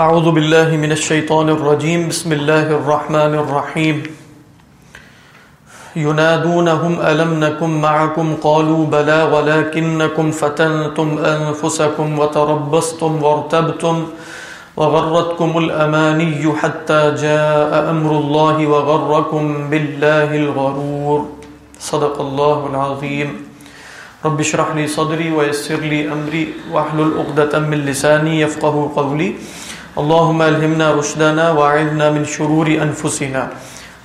أعوذ بالله من الشيطان الرجيم. بسم الله الرحمن الرحيم. ينادونهم، ألم نكن معكم؟ قالوا بلى، ولكنكم فتنتم أنفسكم وتربصتم وارتبتم وغرتكم الأماني حتى جاء أمر الله وغركم بالله الغرور. صدق الله العظيم. رب اشرح لي صدري ويسر لي أمري واحلل عقدة من لساني يفقه قولي. اللهم ألهمنا رشدنا وأعذنا من شرور أنفسنا.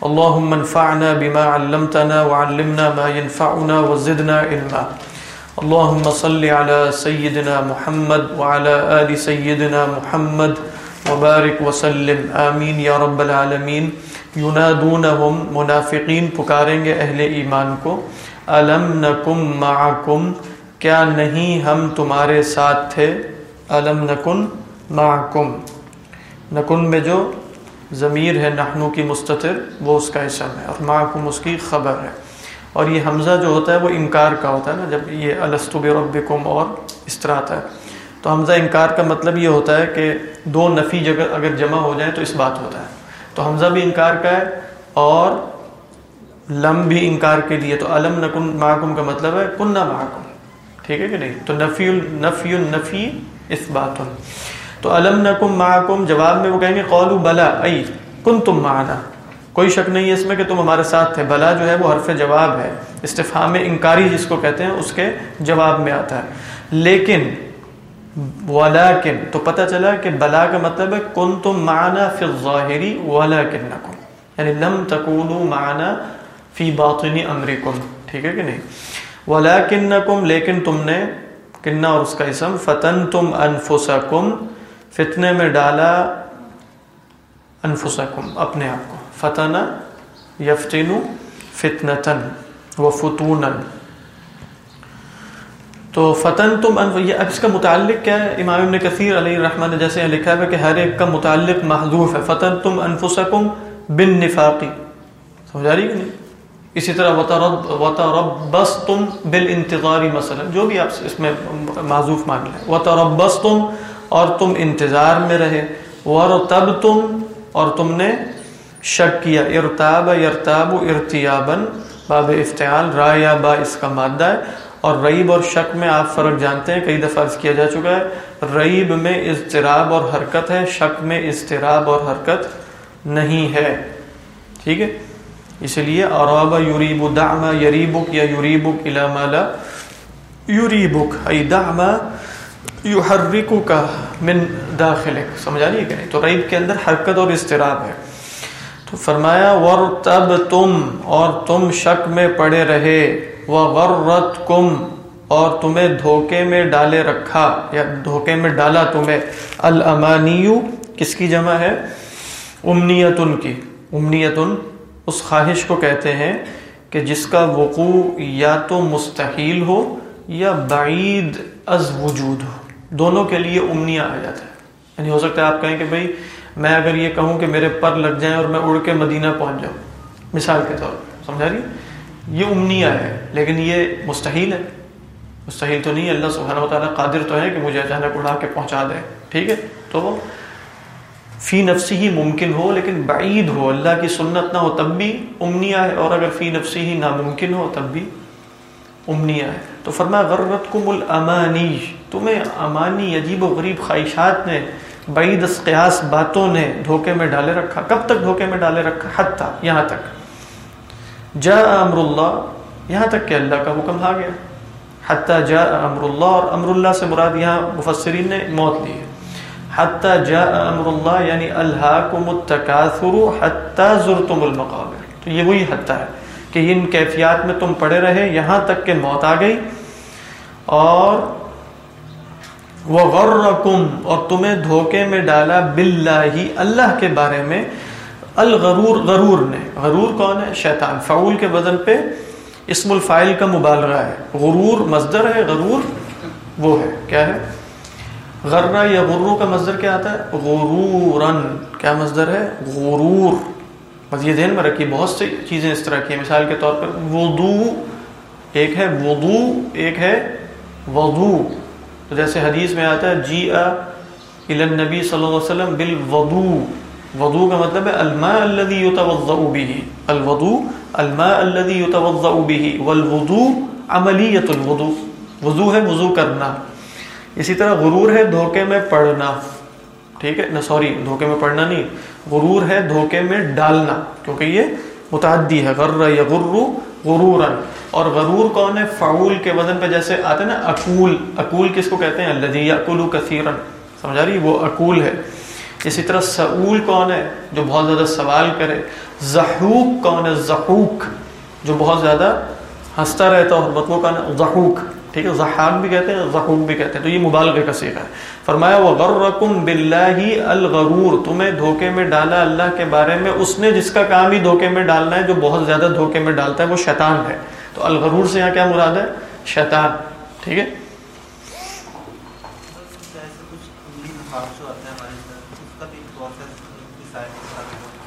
اللهم انفعنا بما علمتنا وعلمنا ما ينفعنا وزدنا علما. اللهم صل على سيدنا محمد وعلى آل سيدنا محمد. وبارك وسلم. آمین یا رب العالمین ینادونہم منافقین پکاریں گے اہل ایمان کو. الم نکم معکم کیا نہیں ہم تمہارے ساتھ تھے؟ الم نکن معکم نکن میں جو ضمیر ہے نحنو کی مستطر وہ اس کا اسم ہے اور معکم اس کی خبر ہے۔ اور یہ حمزہ جو ہوتا ہے وہ انکار کا ہوتا ہے نا، جب یہ السطب ربکم اور اس طرح آتا ہے۔ تو حمزہ انکار کا مطلب یہ ہوتا ہے کہ دو نفی جگہ اگر جمع ہو جائیں تو اس بات ہوتا ہے۔ تو حمزہ بھی انکار کا ہے اور لم بھی انکار کے لیے۔ تو علم نکن معکم کا مطلب ہے کنہ محکم ٹھیک ہے کہ نہیں؟ تو نفی النفی النفی اس بات تو علم نکم معکم، جواب میں وہ کہیں گے قولو بلا، ای کن تم معنا۔ کوئی شک نہیں ہے اس میں کہ تم ہمارے ساتھ تھے۔ بلا جو ہے وہ حرف جواب ہے۔ استفہام انکاری جس کو کہتے ہیں، اس کے جواب میں آتا ہے۔ لیکن، ولیکن، تو پتہ چلا کہ بلا کا مطلب ہے کن تم معنا فی الظاہری ولیکنکم یعنی لم تکونو معنا فی باطنی امرکم۔ ٹھیک ہے کہ نہیں؟ ولیکنکم لیکن تم نے کنہ اور اس کا اسم، فتنتم انفسکم فتنے میں ڈالا انفسکم، اپنے آپ کو۔ فتنہ یفتنو فتنتن و فتونن۔ تو فتن تم یہ اب اس کا متعلق کیا ہے؟ امام ابن کثیر علیہ الرحمن نے جیسے لکھا ہے کہ ہر ایک کا متعلق محذوف ہے۔ فتن تم انفسکم بن نفاقی سمجھا رہی کہ نہیں؟ اسی طرح وطربس تم بال انتظاری مثلا، جو بھی آپ اس میں معذوف مان لیں۔ وطربس تم اور تم انتظار میں رہے۔ ورتب تم اور تم نے شک کیا۔ ارتاب ارتاب ارتیابن باب افتعال را یا با اس کا مادہ ہے۔ اور ریب اور شک میں آپ فرق جانتے ہیں، کئی دفعہ عرض کیا جا چکا ہے۔ ریب میں اضطراب اور حرکت ہے، شک میں اضطراب اور حرکت نہیں ہے۔ ٹھیک ہے؟ اس لیے اوراب یوریب دعما یریبک یا یوریبک الا مالا یوریبک ای دعما یحرکک من داخلک، سمجھا رہی ہے کہ نہیں؟ تو ریب کے اندر حرکت اور اضطراب ہے۔ تو فرمایا ور تب تم اور تم شک میں پڑے رہے۔ وغرت کم اور تمہیں دھوکے میں ڈالے رکھا، یا دھوکے میں ڈالا تمہیں۔ الامانیو، کس کی جمع ہے؟ امنیتن کی۔ امنیتن اس خواہش کو کہتے ہیں کہ جس کا وقوع یا تو مستحیل ہو یا بعید از وجود ہو دونوں کے لیے امنیہ آ جاتا ہے۔ یعنی ہو سکتا ہے آپ کہیں کہ بھائی میں اگر یہ کہوں کہ میرے پر لگ جائیں اور میں اڑ کے مدینہ پہنچ جاؤں۔ مثال کے طور پر، سمجھا رہی یہ امنیہ ہے لیکن یہ مستحیل ہے۔ مستحیل تو نہیں، اللہ سبحانہ و تعالیٰ قادر تو ہے کہ مجھے اچانک اڑا کے پہنچا دے۔ ٹھیک ہے؟ تو وہ فی نفسی ہی ممکن ہو، لیکن بعید ہو۔ اللہ کی سنت نہ ہو تب بھی امنیہ ہے اور اگر فی نفسی ہی ناممکن ہو تب بھی امنیہ ہے تو فرما غرت کم الامانی، تمہیں امانی، عجیب و غریب خواہشات نے، بعید اس قیاس باتوں نے دھوکے میں ڈالے رکھا۔ کب تک دھوکے میں ڈالے رکھا؟ حتیٰ یہاں تک۔ جا امر اللہ، یہاں تک کہ اللہ کا حکم آ گیا۔ حتیٰ جا امر اللہ، اور امر اللہ سے مراد یہاں مفسرین نے موت لی ہے۔ حتیٰ جا امر اللہ یعنی الحاکم التکاثر حتیٰ زرتم المقابر۔ تو یہ وہی حتیٰ ہے۔ کہ ان کیفیات میں تم پڑے رہے، یہاں تک کہ موت آ گئی۔ اور وہ غرکم اور تمہیں دھوکے میں ڈالا باللہ اللہ کے بارے میں۔ الغرور، غرور نے۔ غرور کون ہے؟ شیطان۔ فعول کے وزن پہ اسم الفائل کا مبالغہ ہے۔ غرور مصدر ہے، غرور وہ ہے۔ کیا ہے؟ غرہ یا غرو کا مصدر کیا آتا ہے؟ غرورن۔ کیا مصدر ہے؟ غرور۔ بس یہ ذہن میں رکھیے، بہت سی چیزیں اس طرح کی ہیں۔ مثال کے طور پر وضو ایک ہے، وضو ایک ہے، وضو۔ تو جیسے حدیث میں آتا ہے جی النبی صلی اللہ علیہ وسلم بالوضو۔ وضو کا مطلب ہے، الماء الذي يتوضا به۔ الوضو، الماء الذي يتوضا به۔ والوضو عملیت الوضو۔ وضو ہے وضو کرنا۔ اسی طرح غرور ہے، دھوکے میں پڑنا ٹھیک ہے؟ نہ، سوری، دھوکے میں پڑنا نہیں۔ غرور ہے دھوکے میں ڈالنا، کیونکہ یہ متعدی ہے، غر یا غرو غرورا۔ اور غرور کون ہے؟ فعول کے وزن پہ جیسے آتے ہیں نا، اکول۔ اکول کس کو کہتے ہیں؟ اللہ یاکلو کثیرا۔ سمجھا رہی؟ وہ اکول ہے۔ اسی طرح سعول کون ہے؟ جو بہت زیادہ سوال کرے۔ زحوق کون ہے؟ زحوق۔ جو بہت زیادہ ہنستا رہتا اور مطلب کون ہے؟ زحوق۔ ٹھیک ہے زحاق بھی کہتے ہیں زحوق بھی کہتے ہیں۔ تو یہ مبالغے کا سیکھا ہے۔ فرمایا وغرکم باللہ الغرور تمہیں دھوکے میں ڈالا اللہ کے بارے میں، اس نے جس کا کام ہی دھوکے میں ڈالنا ہے، جو بہت زیادہ دھوکے میں ڈالتا ہے، وہ شیطان ہے۔ تو الغرور سے یہاں کیا مراد ہے؟ شیطان۔ ٹھیک ہے؟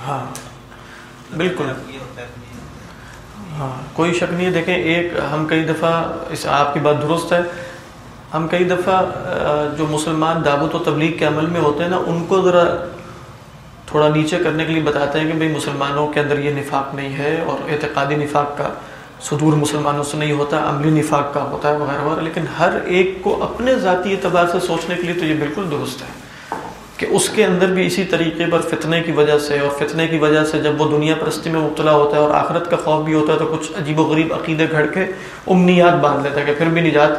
ہاں۔ بالکل۔ ہاں کوئی شک نہیں ہے۔ دیکھیں، ایک ہم کئی دفعہ اس آپ کی بات درست ہے۔ ہم کئی دفعہ جو مسلمان دعوت و تبلیغ کے عمل میں ہوتے ہیں نا، ان کو ذرا تھوڑا نیچے کرنے کے لیے بتاتے ہیں کہ بھئی مسلمانوں کے اندر یہ نفاق نہیں ہے اور اعتقادی نفاق کا صدور مسلمانوں سے نہیں ہوتا، عملی نفاق کا ہوتا ہے وغیرہ وغیرہ۔ لیکن ہر ایک کو اپنے ذاتی اعتبار سے سوچنے کے لیے تو یہ بالکل درست ہے۔ کہ اس کے اندر بھی اسی طریقے پر فتنے کی وجہ سے اور فتنے کی وجہ سے جب وہ دنیا پرستی میں مبتلا ہوتا ہے اور آخرت کا خوف بھی ہوتا ہے تو کچھ عجیب و غریب عقیدے گھڑ کے امنیات باندھ لیتا ہے کہ پھر بھی نجات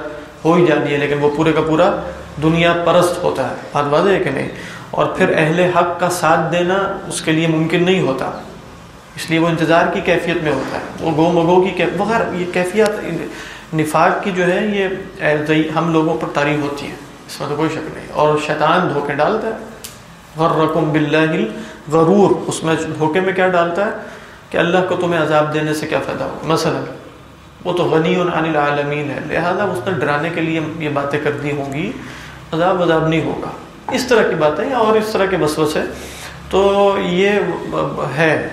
ہو ہی جاتی ہے، لیکن وہ پورے کا پورا دنیا پرست ہوتا ہے۔ بات واضح ہے کہ نہیں؟ اور پھر اہل حق کا ساتھ دینا اس کے لیے ممکن نہیں ہوتا۔ اس لیے وہ انتظار کی کیفیت میں ہوتا ہے۔ وہ گو مگو کی وغیرہ یہ کیفیت، نفاق کی جو ہے، یہ ہم لوگوں پر تعریف ہوتی ہے۔ اس میں تو کوئی شک نہیں۔ اور شیطان دھوکے ڈالتا ہے۔ غرکم باللہ غرور اس میں دھوکے میں کیا ڈالتا ہے؟ کہ اللہ کو تمہیں عذاب دینے سے کیا فائدہ ہو مثلا، وہ تو غنی عن العالمین ہے، لہذا اس نے ڈرانے کے لیے یہ باتیں کر دی ہوں گی، عذاب عذاب نہیں ہوگا۔ اس طرح کی باتیں اور اس طرح کے وسوس ہے تو یہ ہے۔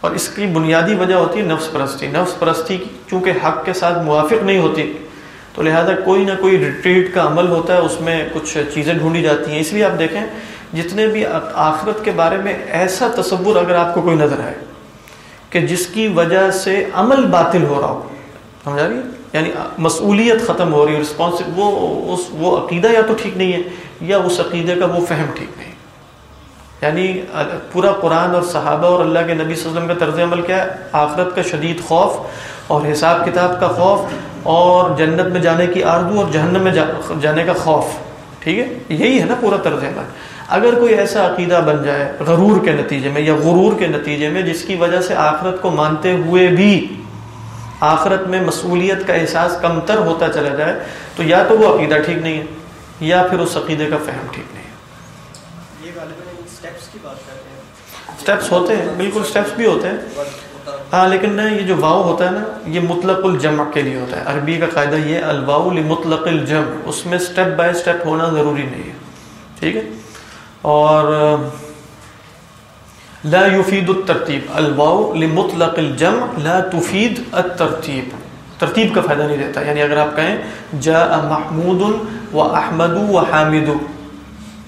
اور اس کی بنیادی وجہ ہوتی ہے نفس پرستی۔ نفس پرستی چونکہ حق کے ساتھ موافق نہیں ہوتی، تو لہذا کوئی نہ کوئی ریٹریٹ کا عمل ہوتا ہے، اس میں کچھ چیزیں ڈھونڈی جاتی ہیں۔ اس لیے آپ دیکھیں جتنے بھی آخرت کے بارے میں ایسا تصور اگر آپ کو کوئی نظر آئے کہ جس کی وجہ سے عمل باطل ہو رہا ہو سمجھا رہی یعنی مسئولیت ختم ہو رہی ہے رسپانس وہ اس وہ عقیدہ یا تو ٹھیک نہیں ہے، یا اس عقیدے کا وہ فہم ٹھیک نہیں۔ یعنی پورا قرآن اور صحابہ اور اللہ کے نبی صلی اللہ علیہ وسلم کا طرز عمل کیا ہے؟ آخرت کا شدید خوف اور حساب کتاب کا خوف اور جنت میں جانے کی آردو اور جہنم میں جانے کا خوف۔ ٹھیک ہے؟ یہی ہے نا پورا طرز عمل۔ اگر کوئی ایسا عقیدہ بن جائے غرور کے نتیجے میں یا غرور کے نتیجے میں جس کی وجہ سے آخرت کو مانتے ہوئے بھی آخرت میں مسئولیت کا احساس کمتر ہوتا چلا جائے تو یا تو وہ عقیدہ ٹھیک نہیں ہے یا پھر اس عقیدے کا فہم ٹھیک نہیں ہے۔ اسٹیپس ہوتے ہیں بالکل اسٹیپس بھی ہوتے ہیں۔ ہاں لیکن یہ جو واؤ ہوتا ہے نا یہ مطلق الجمع کے لیے ہوتا ہے۔ عربی کا قاعدہ یہ الواؤ لمطلق الجمع۔ اس میں اسٹیپ بائی اسٹیپ ہونا ضروری نہیں ہے۔ ٹھیک ہے؟ اور لا يفید الترتیب. الواؤ لمطلق الجمع لا تفید الترتیب. ترتیب کا فائدہ نہیں دیتا. یعنی اگر آپ کہیں جاء محمود و احمد و حامد.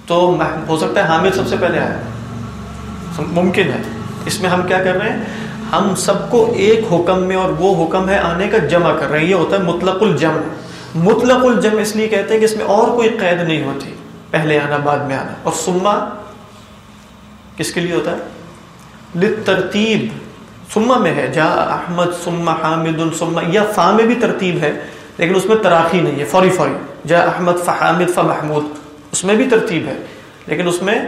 تو ہو سکتا ہے حامد سب سے پہلے آیا ممکن ہے. اس میں ہم کیا کر رہے ہیں؟ ہم سب کو ایک حکم میں اور وہ حکم ہے آنے کا جمع کر رہے ہیں. یہ ہوتا ہے مطلق الجمع. مطلق الجمع اس لیے کہتے ہیں کہ اس میں اور کوئی قید نہیں ہوتی. پہلے آنا، بعد میں آنا۔ اور سما کس کے لیے ہوتا ہے؟ لترتیب سما میں ہے جا احمد سما حامد سما یا فا میں بھی ترتیب ہے، لیکن اس میں تراخی نہیں ہے، فوری فوری۔ جا احمد فحامد فمحمود اس میں بھی ترتیب ہے، لیکن اس میں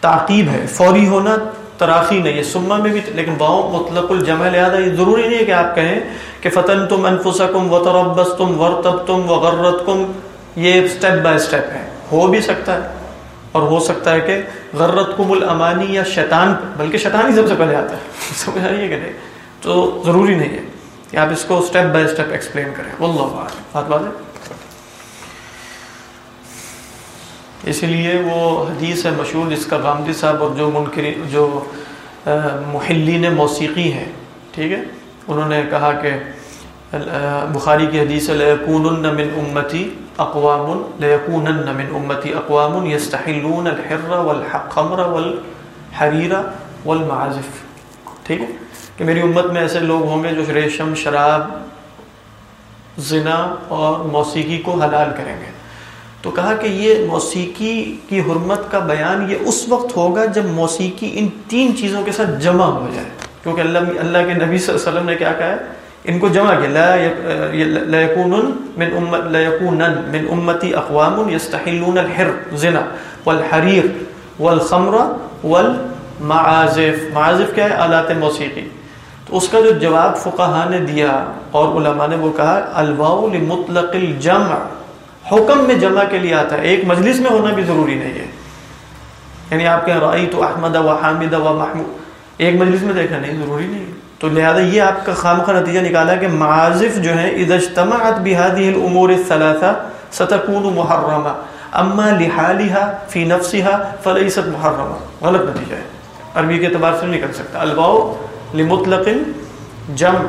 تعقیب ہے۔ فوری ہونا تراخی نہیں ہے سما میں بھی لیکن واؤ مطلق الجمع لہٰذا یہ ضروری نہیں ہے کہ آپ کہیں کہ فتن تم انفسکم و تربس تم ورتب تم وغرت کم یہ اسٹیپ بائی اسٹیپ ہے۔ ہو بھی سکتا ہے اور ہو سکتا ہے کہ غرت کم الامانی یا شیطان بلکہ شیطان ہی سب سے پہلے آتا ہے۔ سمجھ آئیے کہ نہیں تو ضروری نہیں ہے کہ آپ اس کو اسٹیپ بائی اسٹیپ ایکسپلین کریں۔ واللہ بات بات ہے اسی لیے وہ حدیث ہے مشہور، جس کا غامدی صاحب اور جو منکری، جو محلین موسیقی ہیں، ٹھیک ہے؟ انہوں نے کہا کہ بخاری کی حدیث من امتی اقوام لیکونن من امتی اقوام یستحلون الحر والخمر والحریر والمعازف. ٹھیک ہے؟ کہ میری امت میں ایسے لوگ ہوں گے جو ریشم شراب، زنا اور موسیقی کو حلال کریں گے۔ تو کہا کہ یہ موسیقی کی حرمت کا بیان یہ اس وقت ہوگا جب موسیقی ان تین چیزوں کے ساتھ جمع ہو جائے۔ کیونکہ اللہ اللہ کے نبی صلی اللہ علیہ وسلم نے کیا کہا ہے؟ ان کو جمع کیا من من امتی اقوام یستحلون الحر زنا والحریر والخمر والمعازف معازف کیا ہے آلات موسیقی تو اس کا جو جواب فقہا نے دیا اور علماء نے وہ کہا الواؤ لمطلق الجمع حکم میں جمع کے لیے آتا ہے ایک مجلس میں ہونا بھی ضروری نہیں ہے یعنی آپ کے رائی تو احمد و حامد و محمود ایک مجلس میں دیکھنا نہیں ضروری نہیں ہے تو لہذا یہ آپ کا خام کا نتیجہ نکالا کہ معازف جو ہیں، اذا اجتمعت بهذه الامور الثلاثه ستكون محرمه اما لحالها في نفسها فليست محرمه غلط نتیجہ ہے۔ عربی کے اعتبار سے نہیں کر سکتا۔ الواو لمطلق جمع۔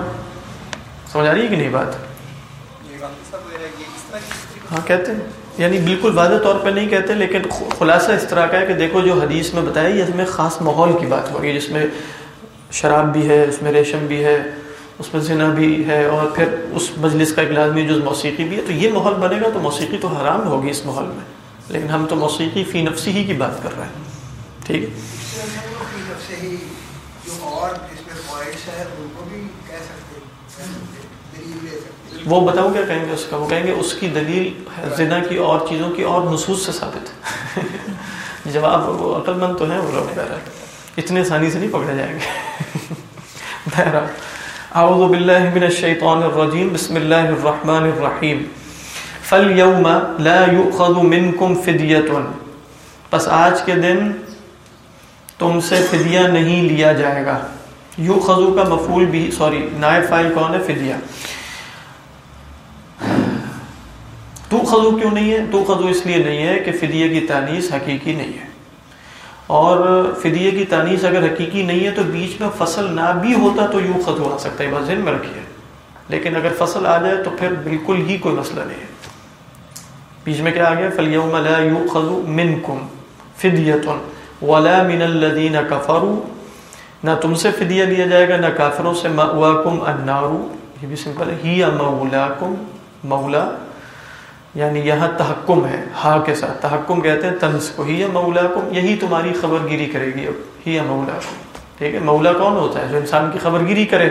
سمجھ آ رہی ہے کہ نہیں بات؟ ہاں کہتے ہیں۔ یعنی بالکل واضح طور پہ نہیں کہتے، لیکن خلاصہ اس طرح کا ہے کہ دیکھو جو حدیث میں بتایا، یہ اس میں خاص ماحول کی بات ہو رہی ہے، جس میں شراب بھی ہے، اس میں ریشم بھی ہے، اس میں زنا بھی ہے اور پھر اس مجلس کا ایک لازمی جو موسیقی بھی ہے۔ تو یہ ماحول بنے گا تو موسیقی تو حرام ہوگی اس ماحول میں۔ لیکن ہم تو موسیقی فی نفسی ہی کی بات کر رہے ہیں۔ ٹھیک ہے؟ وہ بتاؤ کیا کہیں گے اس کا؟ وہ کہیں گے اس کی دلیل زنا کی اور چیزوں کی اور نصوص سے ثابت۔ ہے جواب، وہ عقل مند تو ہیں، وہ لوگ بہرحال اتنے آسانی سے نہیں پکڑے جائیں گے۔ بہرحال، اعوذ باللہ من الشیطان الرجیم، بسم اللہ الرحمن الرحیم۔ فَالْيَوْمَ لَا يُؤْخَذُ مِنْكُمْ فِدْيَةٌ۔ پس آج کے دن تم سے فدیہ نہیں لیا جائے گا۔ یو خزو کا مفول بھی، سوری، نائب فائل کون ہے؟ فدیہ۔ تو خضو کیوں نہیں ہے؟ تو خضو اس لیے نہیں ہے کہ فدیہ کی تانیس حقیقی نہیں ہے۔ اور فدیہ کی تانیس اگر حقیقی نہیں ہے تو بیچ میں فصل نہ بھی ہوتا تو یوں خضو آ سکتا ہے بس ذہن میں رکھیے۔ لیکن اگر فصل آ جائے تو پھر بالکل ہی کوئی مسئلہ نہیں ہے۔ بیچ میں کیا آ گیا؟ فلیوم لا یؤخذ منکم فدیۃ ولا من الذین کفروا نہ تم سے فدیہ لیا جائے گا، نہ کافروں سے۔ مأواکم النار۔ یہ بھی سمپل ہے۔ ہی مولاکم مولا یعنی یہاں تحکم ہے، ہا کے ساتھ۔ تحکم کہتے ہیں تنس کو ہی مولا کم یہی تمہاری خبر گیری کرے گی اب۔ ہی مولا کم ٹھیک ہے؟ مولا کون ہوتا ہے جو انسان کی خبر گیری کرے؟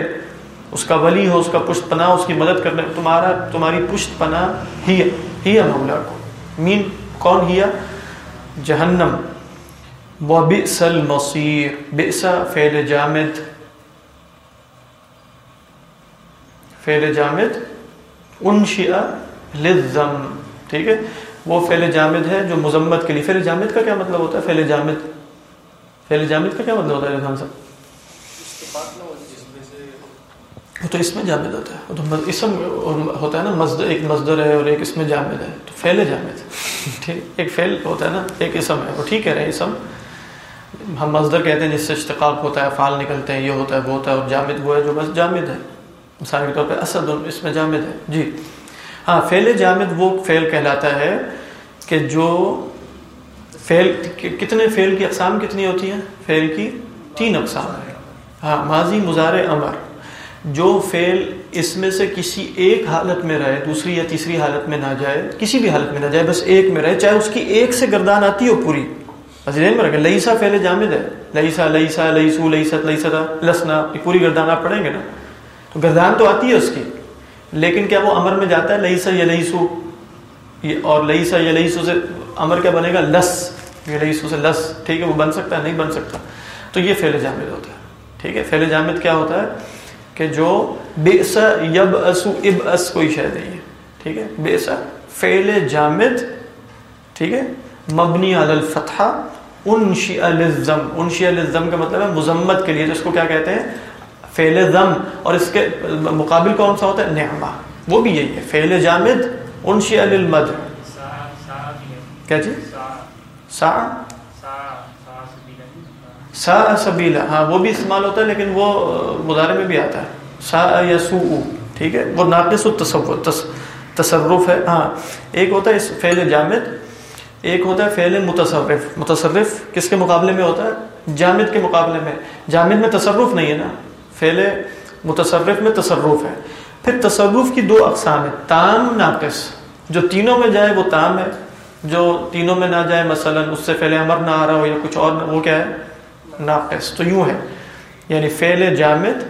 اس کا ولی ہو، اس کا پشت پناہ، اس کی مدد کرنے۔ تمہارا، تمہاری پشت پناہ ہی ہی مولا کو مین کون ہی جہنم۔ و بئس المصیر۔ بئس فعل جامد۔ فعل جامد۔ انشئ لزم ٹھیک ہے؟ وہ فعل جامد ہے جو مذمت کے لیے، فعل جامد کا کیا مطلب ہوتا ہے؟ فعل جامد فعل جامد کا کیا مطلب ہوتا ہے؟ رضان صاحب؟ وہ تو اس میں جامد ہوتا ہے تو اسم ہوتا ہے نا مزدر ایک مزدر ہے اور ایک اس میں جامد ہے، تو فعل جامد، ٹھیک؟ ایک فعل ہوتا ہے نا، ایک اسم ہے، وہ ٹھیک ہے اسم۔ ہم مزدر کہتے ہیں جس سے اشتقاق ہوتا ہے فعال نکلتے ہیں، یہ ہوتا ہے، وہ ہوتا ہے اور جامد وہ ہے جو بس جامد ہے۔ مثال کے طور پہ اسد اس میں جامد ہے جی۔ ہاں فعل جامد وہ فعل کہلاتا ہے کہ جو فعل کتنے فعل کی اقسام کتنی ہوتی ہیں فعل کی تین اقسام ہے ہاں ماضی مزار امر جو فعل اس میں سے کسی ایک حالت میں رہے دوسری یا تیسری حالت میں نہ جائے کسی بھی حالت میں نہ جائے بس ایک میں رہے چاہے اس کی ایک سے گردان آتی ہو پوری بس ذہن میں رکھے لئیسا فعل جامد ہے لئیسا لئیسا لئیسو لئیست لئیستا لسنا یہ پوری گردان آپ پڑھیں گے نا تو گردان تو آتی ہے اس کی لیکن کیا وہ امر میں جاتا ہے لئیسا یا لئیسو اور لئیسا یا لئیسو سے امر کیا بنے گا؟ لس۔ یہ لئیسو سے لس، ٹھیک ہے، وہ بن سکتا ہے، نہیں بن سکتا۔ تو یہ فعل جامد ہوتا ہے۔ ٹھیک ہے، فعل جامد کیا ہوتا ہے؟ کہ جو بئسا یب اسو اب اس کوئی شے نہیں ہے۔ ٹھیک ہے بئسا فعل جامد، ٹھیک ہے، مبنی علی الفتحہ انشی الزم انشی الزم کا مطلب ہے مذمت کے لیے، تو اس کو کیا کہتے ہیں؟ فعل ضم اور اس کے مقابل کون سا ہوتا ہے؟ نعمہ۔ وہ بھی یہی ہے۔ فعل جامد انشی للمد کیا جی سا سا سبیلا۔ ہاں وہ بھی استعمال ہوتا ہے، لیکن وہ مدارے میں بھی آتا ہے۔ سا یا سو ٹھیک ہے؟ وہ ناقص التصور تصرف ہے۔ ہاں ایک ہوتا ہے اس فعل جامد، ایک ہوتا ہے فعل متصرف۔ متصرف کس کے مقابلے میں ہوتا ہے؟ جامد کے مقابلے میں۔ جامد میں تصرف نہیں ہے نا؟ فعل متصرف میں تصرف ہے پھر تصرف کی دو اقسام ہے تام ناقص۔ جو تینوں میں جائے وہ تام ہے، جو تینوں میں نہ جائے مثلا اس سے فعل امر نہ آ رہا ہو یا کچھ اور وہ کیا ہے؟ ناقص۔ تو یوں ہے۔ یعنی فعل جامد،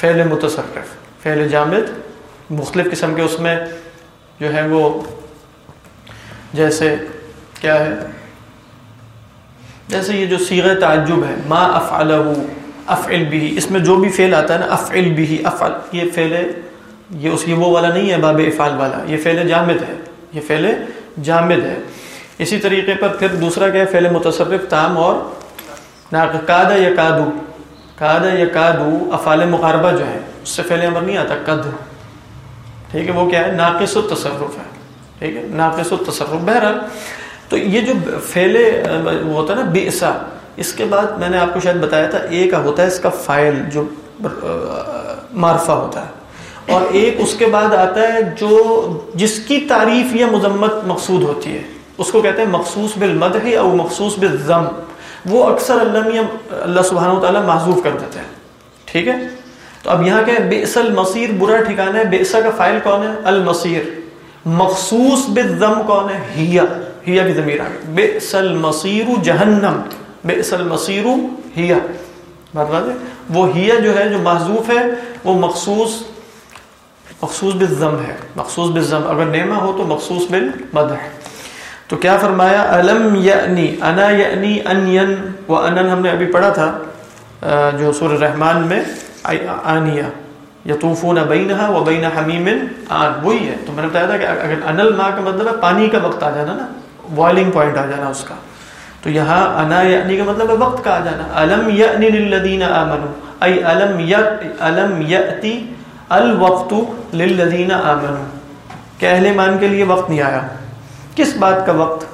فعل متصرف۔ فعل جامد مختلف قسم کے اس میں جو ہے وہ جیسے کیا ہے؟ جیسے یہ جو سیغ تعجب ہے، ما افعلہ افعل بھی اس میں جو بھی فعل آتا ہے نا، افعل بھی افعل، یہ فعل یہ اس کی وہ والا نہیں ہے، باب افعال والا، یہ فعل جامد ہے، یہ فعل جامد ہے۔ اسی طریقے پر پھر دوسرا کیا ہے، فعل متصرف، تام اور کادہ یا کادو کادہ یا کادو افعال مقاربہ جو ہے اس سے فعل امر نہیں آتا، قد۔ ٹھیک ہے، وہ کیا ہے، ناقص و تصرف ہے۔ ٹھیک ہے، ناقص و تصرف بہرحال تو یہ جو فیلے وہ ہوتا ہے نا بے اس کے بعد میں نے آپ کو شاید بتایا تھا ایک ہوتا ہے اس کا فائل جو، معرفہ ہوتا ہے۔ اور ایک اس کے بعد آتا ہے جو جس کی تعریف یا مذمت مقصود ہوتی ہے۔ اس کو کہتے ہیں مخصوص بالمدح او مخصوص بالضم وہ اکثر اللہ اللہ سبحانہ و تعالیٰ معذوف کر دیتے ہیں۔ ٹھیک ہے؟ تو اب یہاں کیا ہے المصیر، برا ٹھکانا ہے۔ بے کا فائل کون ہے؟ المصیر۔ مخصوص بالضم کون ہے؟ ہیا۔ ہیا کی ضمیر آگے۔ بے المصیر جہنم۔ بے المصیر ہیا۔ بات بات ہے؟ وہ ہیا جو ہے، جو معذوف ہے، وہ مخصوص مخصوص بالضم ہے۔ مخصوص بالضم اگر نعمہ ہو تو مخصوص بالمدح تو کیا فرمایا؟ علم یعنی انا یعنی ان ین و انن ہم نے ابھی پڑھا تھا جو سور الرحمن میں آنیا یطوفون بینہا و بین حمیم آن۔ وہی ہے۔ تو میں نے بتایا تھا کہ اگر انل ما کا مطلب ہے، پانی کا وقت آ جانا نا بوائلنگ پوائنٹ آ جانا اس کا۔ تو یہاں انا یعنی کا مطلب ہے وقت کا آ جانا۔ علم یعنی للذین آمنوا ای علم علم الوقت للذین آمنوا کہ اہل ایمان کے لیے وقت نہیں آیا۔ کس بات کا وقت؟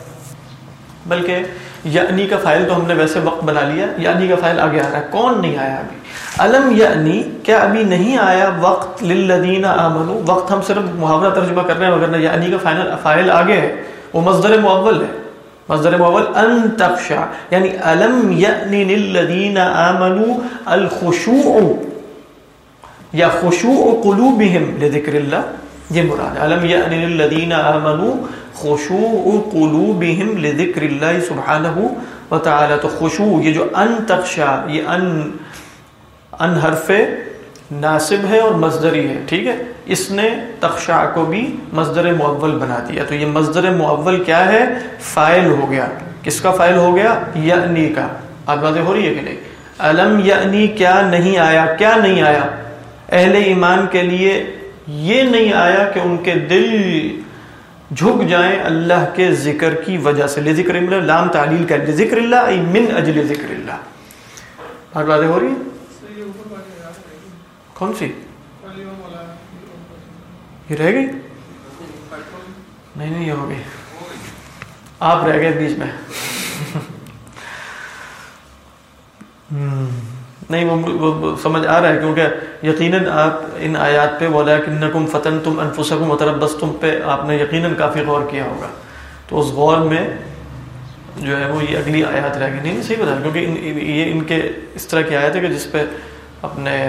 بلکہ یعنی کا فائل تو ہم نے ویسے وقت بنا لیا۔ یعنی کا فائل آگے آ رہا ہے۔ کون نہیں آیا ابھی؟ علم یعنی کیا ابھی نہیں آیا وقت للذین آمنوا وقت ہم صرف محاورہ ترجمہ کر رہے ہیں، مگر یعنی کا فائنل فائل آگے ہے۔ وہ مصدر معول ہے۔ مصدر معول ان تخشع. یعنی علم یعنی للذین آمنوا الخشوع یا خشوع قلوبہم لذکر اللہ یہ مراد علم یعنی للذین آمنوا خشوع قلوبہم لذکر اللہ سبحانہ وتعالی تو خشوع، یہ جو ان تخشع، یہ ان ان حرف ناصب ہے اور مصدری ہے، ٹھیک ہے؟ اس نے تخشع کو بھی مصدر معول بنا دیا۔ تو یہ مصدر معول کیا ہے؟ فائل ہو گیا۔ کس کا فائل ہو گیا؟ یعنی کا۔ آج باتیں ہو رہی ہے کہ نہیں؟ علم یعنی کیا نہیں آیا؟ کیا نہیں آیا؟ اہل ایمان کے لیے یہ نہیں آیا کہ ان کے دل جھک جائیں اللہ کے ذکر کی وجہ سے۔ لے ذکر اللہ، لام تعلیل کا ذکر اللہ من اجل ذکر اللہ۔ آج باتیں ہو رہی ہیں؟ کون سی؟ یہ رہ گئی؟ نہیں نہیں یہ ہو گئی۔ آپ رہ گئے بیچ میں۔ نہیں وہ سمجھ آ رہا ہے کیونکہ یقیناً آپ ان آیات پہ بولا کہ نکم فتن تم انفسکم متربس تم پہ آپ نے یقیناً کافی غور کیا ہوگا۔ تو اس غور میں جو ہے وہ یہ اگلی آیات رہ گئی۔ نہیں صحیح بتا کیونکہ یہ ان کے اس طرح کی آیت ہے کہ جس پہ اپنے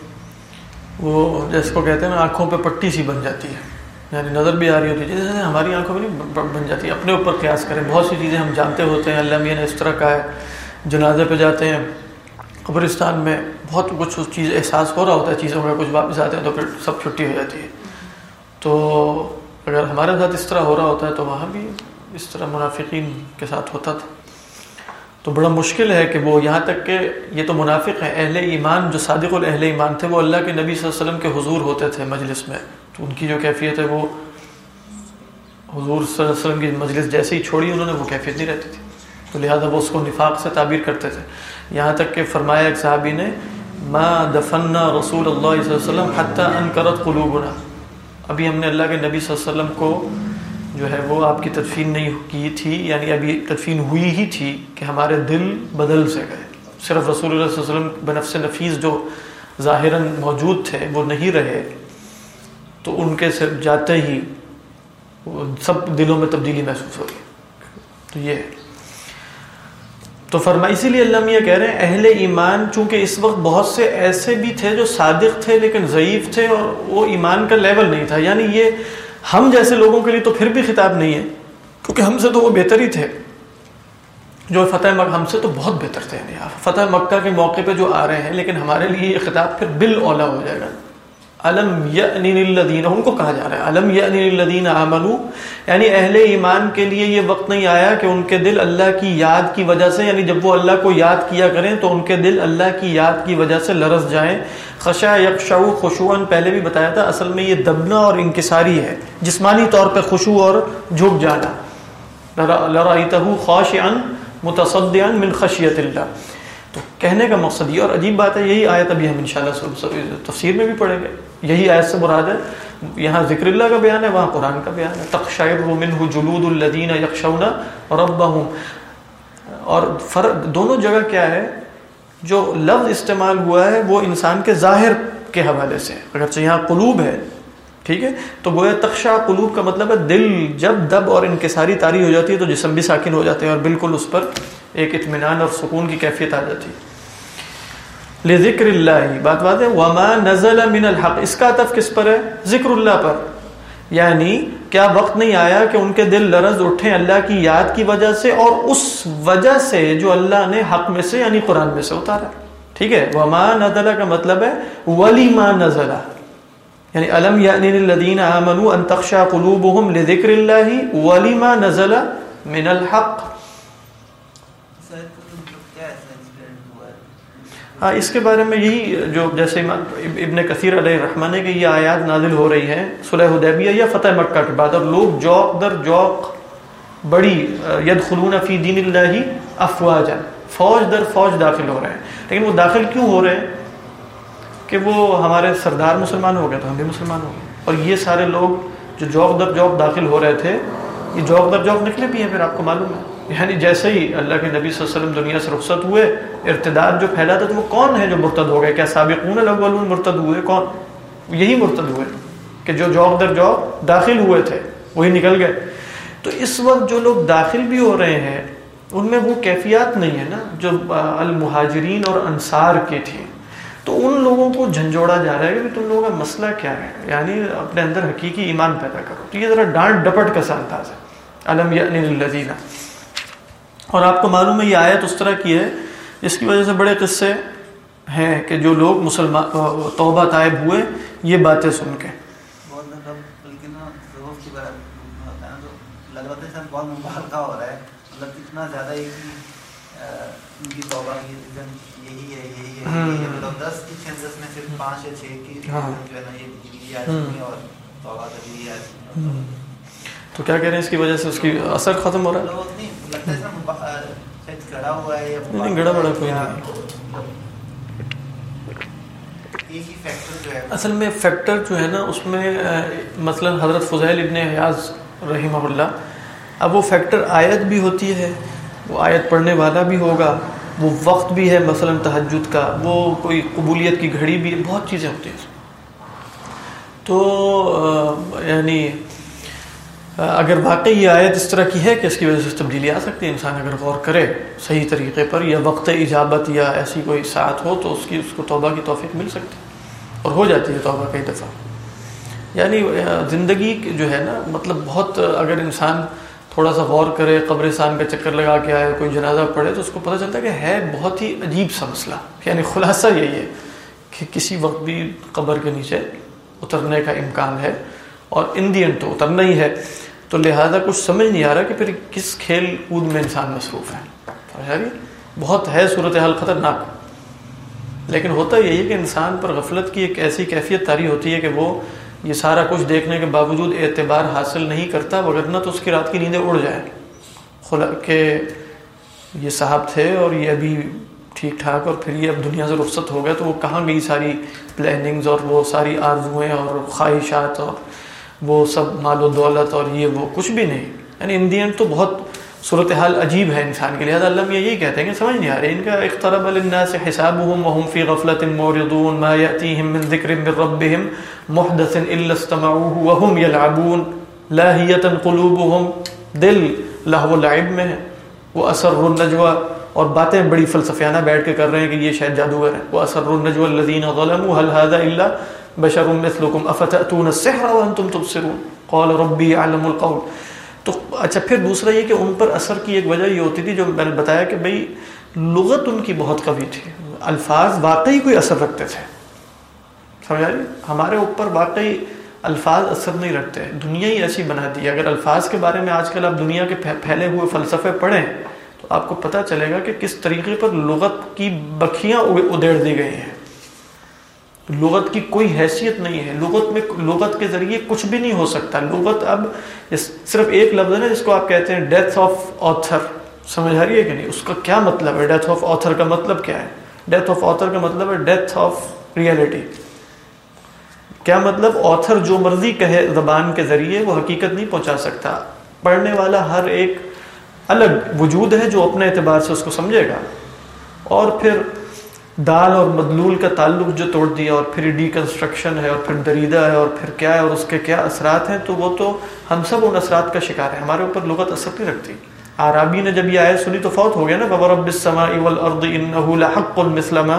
وہ جیسے کو کہتے ہیں نا، آنکھوں پہ پٹی سی بن جاتی ہے۔ یعنی نظر بھی آ رہی ہوتی ہے۔ جیسے ہماری آنکھوں میں نہیں بن جاتی اپنے اوپر قیاس کریں۔ بہت سی چیزیں ہم جانتے ہوتے ہیں۔ اللہ میاں نے اس طرح کا ہے۔ جنازے پہ جاتے ہیں۔ قبرستان میں بہت کچھ اس چیز، احساس ہو رہا ہوتا ہے۔ چیزوں کا کچھ واپس آتے ہیں تو پھر سب چھٹی ہو جاتی ہے۔ تو اگر ہمارے ساتھ اس طرح ہو رہا ہوتا ہے تو وہاں بھی اس طرح منافقین کے ساتھ ہوتا تھا۔ تو بڑا مشکل ہے کہ وہ یہاں تک کہ یہ تو منافق ہے اہل ایمان جو صادق الاہل ایمان تھے، وہ اللہ کے نبی صلی اللہ علیہ وسلم کے حضور ہوتے تھے مجلس میں۔ تو ان کی جو کیفیت ہے، وہ حضور صلی اللہ علیہ وسلم کی مجلس جیسے ہی چھوڑی انہوں نے، وہ کیفیت نہیں رہتی تھی۔ تو لہٰذا وہ اس کو نفاق سے تعبیر کرتے تھے۔ یہاں تک کہ فرمایا ایک صحابی نے، ما دفنا رسول اللہ صلی اللہ علیہ وسلم حتیٰ انکرت قلوبنا. ابھی ہم نے اللہ کے نبی صلی اللہ علیہ وسلم کو جو ہے وہ آپ کی تدفین نہیں کی تھی یعنی ابھی تدفین ہوئی ہی تھی کہ ہمارے دل بدل سے گئے۔ صرف رسول اللہ صلی اللہ علیہ وسلم بنفس نفیس جو ظاہراً موجود تھے، وہ نہیں رہے۔ تو ان کے سے جاتے ہی سب دلوں میں تبدیلی محسوس ہوگی تو یہ ہے۔ تو فرما اسی لیے اللہ میاں کہہ رہے ہیں، اہل ایمان، چونکہ اس وقت بہت سے ایسے بھی تھے جو صادق تھے لیکن ضعیف تھے اور وہ ایمان کا لیول نہیں تھا۔ یعنی یہ ہم جیسے لوگوں کے لیے تو پھر بھی خطاب نہیں ہے، کیونکہ ہم سے تو وہ بہتر ہی تھے۔ جو فتح مکہ، ہم سے تو بہت بہتر تھے۔ فتح مکہ کے موقع پہ جو آ رہے ہیں، لیکن ہمارے لیے یہ خطاب پھر بال اولا ہو جائے گا۔ علم الدین ان کو کہا جا رہا ہے علم الدین آمنو یعنی اہل ایمان کے لیے یہ وقت نہیں آیا کہ ان کے دل اللہ کی یاد کی وجہ سے یعنی جب وہ اللہ کو یاد کیا کریں تو ان کے دل اللہ کی یاد کی وجہ سے لرس جائیں۔ خشا یکشو خوشوان پہلے بھی بتایا تھا، اصل میں یہ دبنا اور انکساری ہے، جسمانی طور پہ خوشو اور جھک جانا۔ لرائتہ خوش ان متصدیان من خشیت اللہ۔ کہنے کا مقصد یہ اور عجیب بات ہے، یہی آیت ابھی ہم انشاءاللہ تفسیر میں بھی پڑھیں گے۔ یہی آیت سے مراد ہے۔ یہاں ذکر اللہ کا بیان ہے، وہاں قرآن کا بیان ہے۔ تخشیر منہ جلود الدین یکشونا ربہم اور فرق دونوں جگہ کیا ہے؟ جو لفظ استعمال ہوا ہے، وہ انسان کے ظاہر کے حوالے سے اگرچہ یہاں قلوب ہے، ٹھیک ہے؟ تو گویا تخشا قلوب کا مطلب ہے دل، جب دب اور انکساری تاری ہو جاتی ہے تو جسم بھی ساکن ہو جاتے ہیں اور بالکل اس پر ایک اطمینان اور سکون کی کیفیت آ جاتی ہے۔ لذکر اللہ بات بات ہے. وما نزل من الحق. اس کا عطف کس پر ہے؟ ذکر اللہ پر. یعنی کیا وقت نہیں آیا کہ ان کے دل لرز اٹھے اللہ کی یاد کی وجہ سے اور اس وجہ سے جو اللہ نے حق میں سے یعنی قرآن میں سے اتارا؟ ٹھیک ہے. وما نزل کا مطلب ہے ولی ما نزل. یعنی علم یعنی الذین آمنوا ان تخشى قلوبهم لذکر اللہ ولی ما نزل من الحق ہاں ہاں، اس کے بارے میں یہی جو جیسے ابن کثیر علیہ الرحمٰن کہ یہ آیات نازل ہو رہی ہیں، صلح حدیبیہ یا فتح مکہ کے بعد، اور لوگ جوق در جوق بڑی ید خلون فی دین اللہ افواج فوج در فوج داخل ہو رہے ہیں۔ لیکن وہ داخل کیوں ہو رہے ہیں؟ کہ وہ ہمارے سردار مسلمان ہو گئے تو ہم بھی مسلمان ہو گئے۔ اور یہ سارے لوگ جو جوق در جوق داخل ہو رہے تھے، یہ جوق در جوق نکلے بھی ہیں، پھر آپ کو معلوم ہے۔ یعنی جیسے ہی اللہ کے نبی صلی اللہ علیہ وسلم دنیا سے رخصت ہوئے، ارتداد جو پھیلا تھا تو وہ کون ہے جو مرتد ہو گئے؟ کیا سابقون الاولون مرتد ہوئے؟ کون؟ یہی مرتد ہوئے کہ جو جوب در جوب داخل ہوئے تھے، وہی نکل گئے۔ تو اس وقت جو لوگ داخل بھی ہو رہے ہیں، ان میں وہ کیفیات نہیں ہے نا، جو المہاجرین اور انصار کے تھے۔ تو ان لوگوں کو جھنجھوڑا جا رہا ہے کہ تم لوگوں کا مسئلہ کیا ہے؟ یعنی اپنے اندر حقیقی ایمان پیدا کرو۔ تو یہ ذرا ڈانٹ ڈپٹ کا سا انداز ہے۔ علم یعنی اور آپ کو معلوم ہے یہ آیت اس طرح کی ہے جس کی وجہ سے بڑے قصے ہیں کہ جو لوگ مسلمان توبہ طائب ہوئے یہ باتیں سن کے۔ تو کیا کہہ رہے ہیں اس کی وجہ سے اس کی اثر ختم ہو رہا ہے؟ نہیں گڑا بڑا کوئی نہیں اصل میں فیکٹر جو ہے نا اس میں مثلا حضرت فضیل ابن حیاض رحمہ اللہ اب وہ فیکٹر آیت بھی ہوتی ہے وہ آیت پڑھنے والا بھی ہوگا وہ وقت بھی ہے مثلا تہجد کا وہ کوئی قبولیت کی گھڑی بھی بہت چیزیں ہوتی ہیں۔ تو یعنی اگر واقعی یہ آیت اس طرح کی ہے کہ اس کی وجہ سے تبدیلی آ سکتی ہے، انسان اگر غور کرے صحیح طریقے پر یا وقت ایجابت یا ایسی کوئی ساتھ ہو تو اس کی، اس کو توبہ کی توفیق مل سکتی اور ہو جاتی ہے توبہ کئی دفعہ۔ یعنی زندگی جو ہے نا مطلب بہت اگر انسان تھوڑا سا غور کرے، قبرستان کا چکر لگا کے آئے، کوئی جنازہ پڑھے، تو اس کو پتہ چلتا ہے کہ ہے بہت ہی عجیب سا مسئلہ۔ یعنی خلاصہ یہی ہے کہ کسی وقت بھی قبر کے نیچے اترنے کا امکان ہے اور ان دی اینڈ تو اترنا ہی ہے۔ تو لہٰذا کچھ سمجھ نہیں آ رہا کہ پھر کس کھیل کود میں انسان مصروف ہے۔ بہت ہے صورت حال خطرناک۔ لیکن ہوتا یہی ہے کہ انسان پر غفلت کی ایک ایسی کیفیت تاری ہوتی ہے کہ وہ یہ سارا کچھ دیکھنے کے باوجود اعتبار حاصل نہیں کرتا وغیرہ تو اس کی رات کی نیندیں اڑ جائیں۔ خلا کہ یہ صاحب تھے اور یہ ابھی ٹھیک ٹھاک اور پھر یہ اب دنیا سے رخصت ہو گیا تو وہ کہاں گئی ساری پلاننگز اور وہ ساری آرزوئیں اور خواہشات اور وہ سب مال و دولت اور یہ وہ کچھ بھی نہیں۔ یعنی ان دی اینڈ تو بہت صورتحال عجیب ہے انسان کے لہٰذا اللہ یہی کہتے ہیں کہ سمجھ نہیں آ رہے ان کا اخترب للناس حسابهم وهم في غفلة موردون ما يأتيهم من ذكر من ربهم محدث إلا استمعوه وهم يلعبون لاهية قلوبهم دل لہو لعب میں ہے۔ وہ اثر النجوہ اور باتیں بڑی فلسفیانہ بیٹھ کے کر رہے ہیں کہ یہ شاید جادوگر ہے وہ اثر النجوہ الذين ظلموا، هل هذا الا بشر مثلكم افتأتون السحر وانتم تبصرون؟ قال ربي اعلم القول. تو اچھا پھر دوسرا یہ کہ ان پر اثر کی ایک وجہ یہ ہوتی تھی جو میں نے بتایا کہ بھئی لغت ان کی بہت قوی تھی۔ الفاظ واقعی کوئی اثر رکھتے تھے۔ سمجھا جی؟ ہمارے اوپر واقعی الفاظ اثر نہیں رکھتے۔ دنیا ہی ایسی بنا دی۔ اگر الفاظ کے بارے میں آج کل آپ دنیا کے پھیلے ہوئے فلسفے پڑھیں تو آپ کو پتہ چلے گا کہ کس طریقے پر لغت کی بکھیاں ادھیڑ دی گئی ہیں۔ لغت کی کوئی حیثیت نہیں ہے۔ لغت میں لغت کے ذریعے کچھ بھی نہیں ہو سکتا۔ لغت اب صرف ایک لفظ ہے نا جس کو آپ کہتے ہیں ڈیتھ آف آتھر سمجھ آ رہی ہے کہ نہیں؟ اس کا کیا مطلب ہے؟ ڈیتھ آف آتھر کا مطلب کیا ہے؟ ڈیتھ آف آتھر کا مطلب ہے ڈیتھ آف ریئلٹی کیا مطلب؟ آتھر جو مرضی کہے زبان کے ذریعے وہ حقیقت نہیں پہنچا سکتا۔ پڑھنے والا ہر ایک الگ وجود ہے جو اپنے اعتبار سے اس کو سمجھے گا۔ اور پھر دال اور مدلول کا تعلق جو توڑ دیا اور پھر ڈی کنسٹرکشن ہے اور پھر دریدہ ہے اور پھر کیا ہے اور اس کے کیا اثرات ہیں، تو وہ تو ہم سب ان اثرات کا شکار ہے ہمارے اوپر لغت اثر نہیں رکھتی۔ عرابی نے جب یہ آئے سنی تو فوت ہو گیا نا ببرب السماء والارض انه لحق المسلم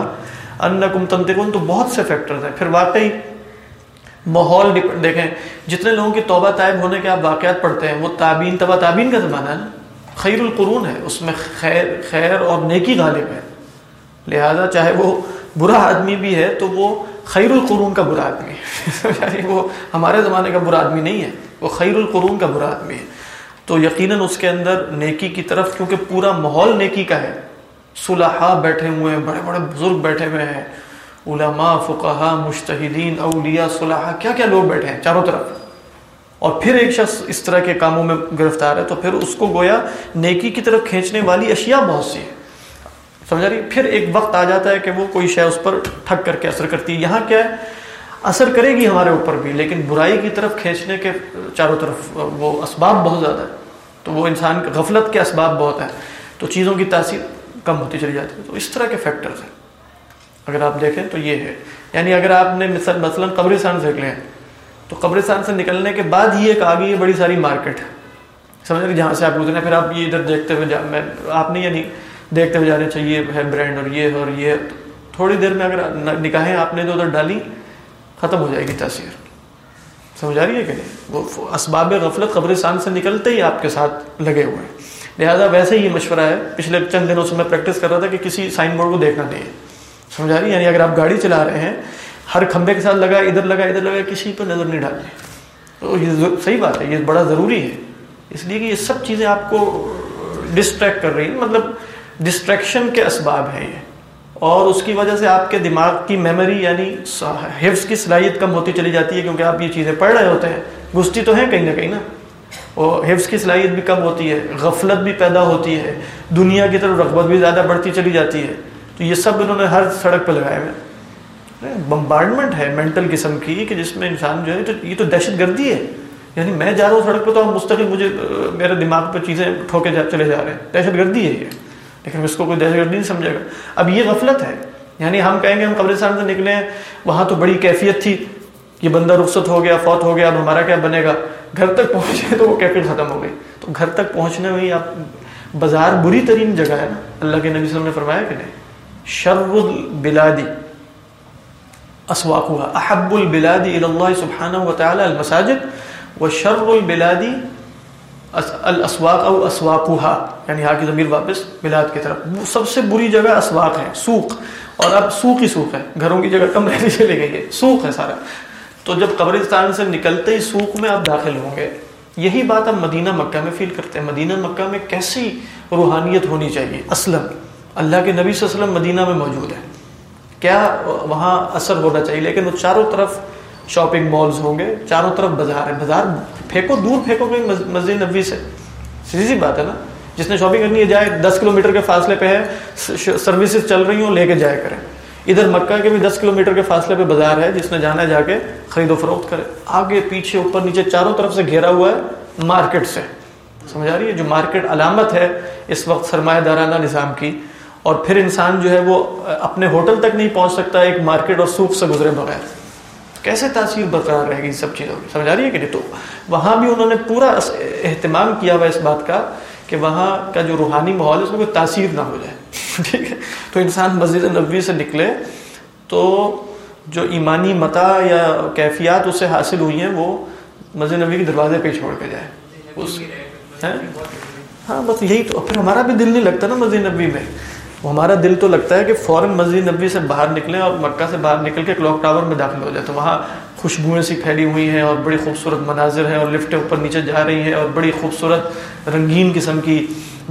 انکم تنطقون۔ تو بہت سے فیکٹرز ہیں۔ پھر واقعی ماحول دیکھیں، جتنے لوگوں کی توبہ طائب ہونے کے آپ واقعات پڑھتے ہیں، وہ تابین تبا تابین کا زمانہ ہے نا۔ خیر القرون ہے، اس میں خیر خیر اور نیکی غالب ہے۔ لہذا چاہے وہ برا آدمی بھی ہے تو وہ خیر القرون کا برا آدمی ہے۔ یعنی وہ ہمارے زمانے کا برا آدمی نہیں ہے۔ وہ خیر القرون کا برا آدمی ہے۔ تو یقیناً اس کے اندر نیکی کی طرف، کیونکہ پورا ماحول نیکی کا ہے۔ صلحاء بیٹھے ہوئے ہیں، بڑے بڑے بزرگ بیٹھے ہوئے ہیں۔ علماء فقہا مشتحدین اولیاء، صلحاء، کیا کیا لوگ بیٹھے ہیں چاروں طرف۔ اور پھر ایک شخص اس طرح کے کاموں میں گرفتار ہے تو پھر اس کو گویا نیکی کی طرف کھینچنے والی اشیاء بہت سی ہے سمجھا رہی پھر ایک وقت آ جاتا ہے کہ وہ کوئی شے اس پر ٹھک کر کے اثر کرتی ہے۔ یہاں کیا ہے، اثر کرے گی ہمارے اوپر بھی، لیکن برائی کی طرف کھینچنے کے چاروں طرف وہ اسباب بہت زیادہ ہے تو وہ انسان غفلت کے اسباب بہت ہیں۔ تو چیزوں کی تاثیر کم ہوتی چلی جاتی ہے۔ تو اس طرح کے فیکٹرز ہیں۔ اگر آپ دیکھیں تو یہ ہے۔ یعنی اگر آپ نے مثلا مثلاً قبرستان دیکھ لیں تو قبرستان سے نکلنے کے بعد ہی ایک آگے یہ بڑی ساری مارکیٹ ہے۔ سمجھ رہے جہاں سے آپ گزرے پھر آپ یہ ادھر دیکھتے ہوئے میں آپ نے یعنی دیکھتے ہوئے جا رہے چاہیے اچھا، ہے برانڈ اور یہ اور یہ تھوڑی دیر میں اگر نکاحیں آپ نے جو ادھر ڈالی، ختم ہو جائے گی تاثیر۔ سمجھ آ رہی ہے کہ نہیں؟ وہ اسباب غفلت قبرستان سے نکلتے ہی آپ کے ساتھ لگے ہوئے ہیں۔ لہٰذا ویسے ہی یہ مشورہ ہے۔ پچھلے چند دنوں سے میں پریکٹس کر رہا تھا کہ کسی سائن بورڈ کو دیکھنا نہیں ہے۔ سمجھا رہی یعنی اگر آپ گاڑی چلا رہے ہیں، ہر کھمبے کے ساتھ لگا، ادھر لگا ادھر لگا، کسی پہ نظر نہیں ڈالنی۔ تو یہ صحیح بات ہے، یہ بڑا ضروری ہے۔ اس لیے کہ یہ سب چیزیں آپ کو ڈسٹریکٹ کر رہی ہیں۔ مطلب ڈسٹریکشن کے اسباب ہیں یہ۔ اور اس کی وجہ سے آپ کے دماغ کی میموری یعنی حفظ کی صلاحیت کم ہوتی چلی جاتی ہے کیونکہ آپ یہ چیزیں پڑھ رہے ہوتے ہیں۔ گستی تو ہیں کہیں نہ کہیں نا۔ اور حفظ کی صلاحیت بھی کم ہوتی ہے، غفلت بھی پیدا ہوتی ہے، دنیا کی طرف رغبت بھی زیادہ بڑھتی چلی جاتی ہے۔ تو یہ سب انہوں نے ہر سڑک پہ لگائے ہوئے بمبارڈمنٹ ہے مینٹل قسم کی کہ جس میں انسان جو ہے تو یہ تو دہشت گردی ہے۔ یعنی میں جا رہا ہوں سڑک پہ تو مستقل مجھے میرے دماغ پہ چیزیں ٹھوکے چلے جا رہے ہیں۔ دہشت گردی ہے یہ۔ لیکن اس کو کوئی دہشت گردی نہیں سمجھے گا۔ اب یہ غفلت ہے۔ یعنی ہم کہیں گے ہم قبرستان سے نکلے ہیں، وہاں تو بڑی کیفیت تھی۔ یہ بندہ رخصت ہو گیا، فوت ہو گیا، اب ہمارا کیا بنے گا؟ گھر تک پہنچے تو وہ کیفیت ختم ہو گئی۔ تو گھر تک پہنچنے میں آپ، بازار بری ترین جگہ ہے نا۔ اللہ کے نبی صلی اللہ علیہ وسلم نے فرمایا کہ نہیں، شر البلادی اسواقها، احب البلاد الى الله سبحانه وتعالى المساجد وشر البلاد الاسواق او اسواقها یعنی ہاں کی ضمیر واپس بلاد کی طرف۔ سب سے بری جگہ اسواق ہے، سوق۔ اور اب سوق ہی سوق ہے، گھروں کی جگہ کم رہنے چلے گئی ہے سوق ہے سارا۔ تو جب قبرستان سے نکلتے ہی سوق میں آپ داخل ہوں گے، یہی بات ہم مدینہ مکہ میں فیل کرتے ہیں۔ مدینہ مکہ میں کیسی روحانیت ہونی چاہیے؟ اسلم۔ اللہ کے نبی صلی اللہ علیہ وسلم مدینہ میں موجود ہے کیا وہاں اثر ہونا چاہیے؟ لیکن وہ چاروں طرف شاپنگ مالز ہوں گے، چاروں طرف بازار ہے۔ بازار پھینکو، دور پھینکو کہیں مسجد نبوی سے۔ سیدھی سی بات ہے نا۔ جس نے شاپنگ کرنی ہے، جائے، دس کلو میٹر کے فاصلے پہ ہے سروسز چل رہی ہوں، لے کے جائے کریں۔ ادھر مکہ کے بھی دس کلو میٹر کے فاصلے پہ بازار ہے، جس نے جانا ہے، جا کے خرید و فروخت کرے۔ آگے، پیچھے، اوپر، نیچے، چاروں طرف سے گھیرا ہوا ہے مارکیٹ سے۔ سمجھا رہی ہے؟ جو مارکیٹ علامت ہے، اس وقت سرمایہ دارانہ نظام کی۔ اور پھر انسان جو ہے، وہ اپنے ہوٹل تک نہیں پہنچ سکتا، ایک مارکیٹ اور سوکھ سے گزرے بغیر۔ کیسے تاثیر برقرار رہے گی سب چیزوں کی؟ سمجھا رہی ہے کہ نہیں؟ تو وہاں بھی انہوں نے پورا اہتمام کیا ہوا اس بات کا کہ وہاں کا جو روحانی ماحول ہے اس میں کوئی تاثیر نہ ہو جائے۔ ٹھیک ہے؟ تو انسان مسجد نبوی سے نکلے تو جو ایمانی متا یا کیفیات اس سے حاصل ہوئی ہیں وہ مسجد نبوی کے دروازے پہ چھوڑ کے جائے۔ اس ہاں بس یہی تو۔ پھر ہمارا بھی دل نہیں لگتا نا مسجد نبوی میں۔ ہمارا دل تو لگتا ہے کہ فوراً مسجد نبی سے باہر نکلیں اور مکہ سے باہر نکل کے کلاک ٹاور میں داخل ہو جائے تو وہاں خوشبوئیں سی پھیلی ہوئی ہیں اور بڑی خوبصورت مناظر ہیں اور لفٹیں اوپر نیچے جا رہی ہیں اور بڑی خوبصورت رنگین قسم کی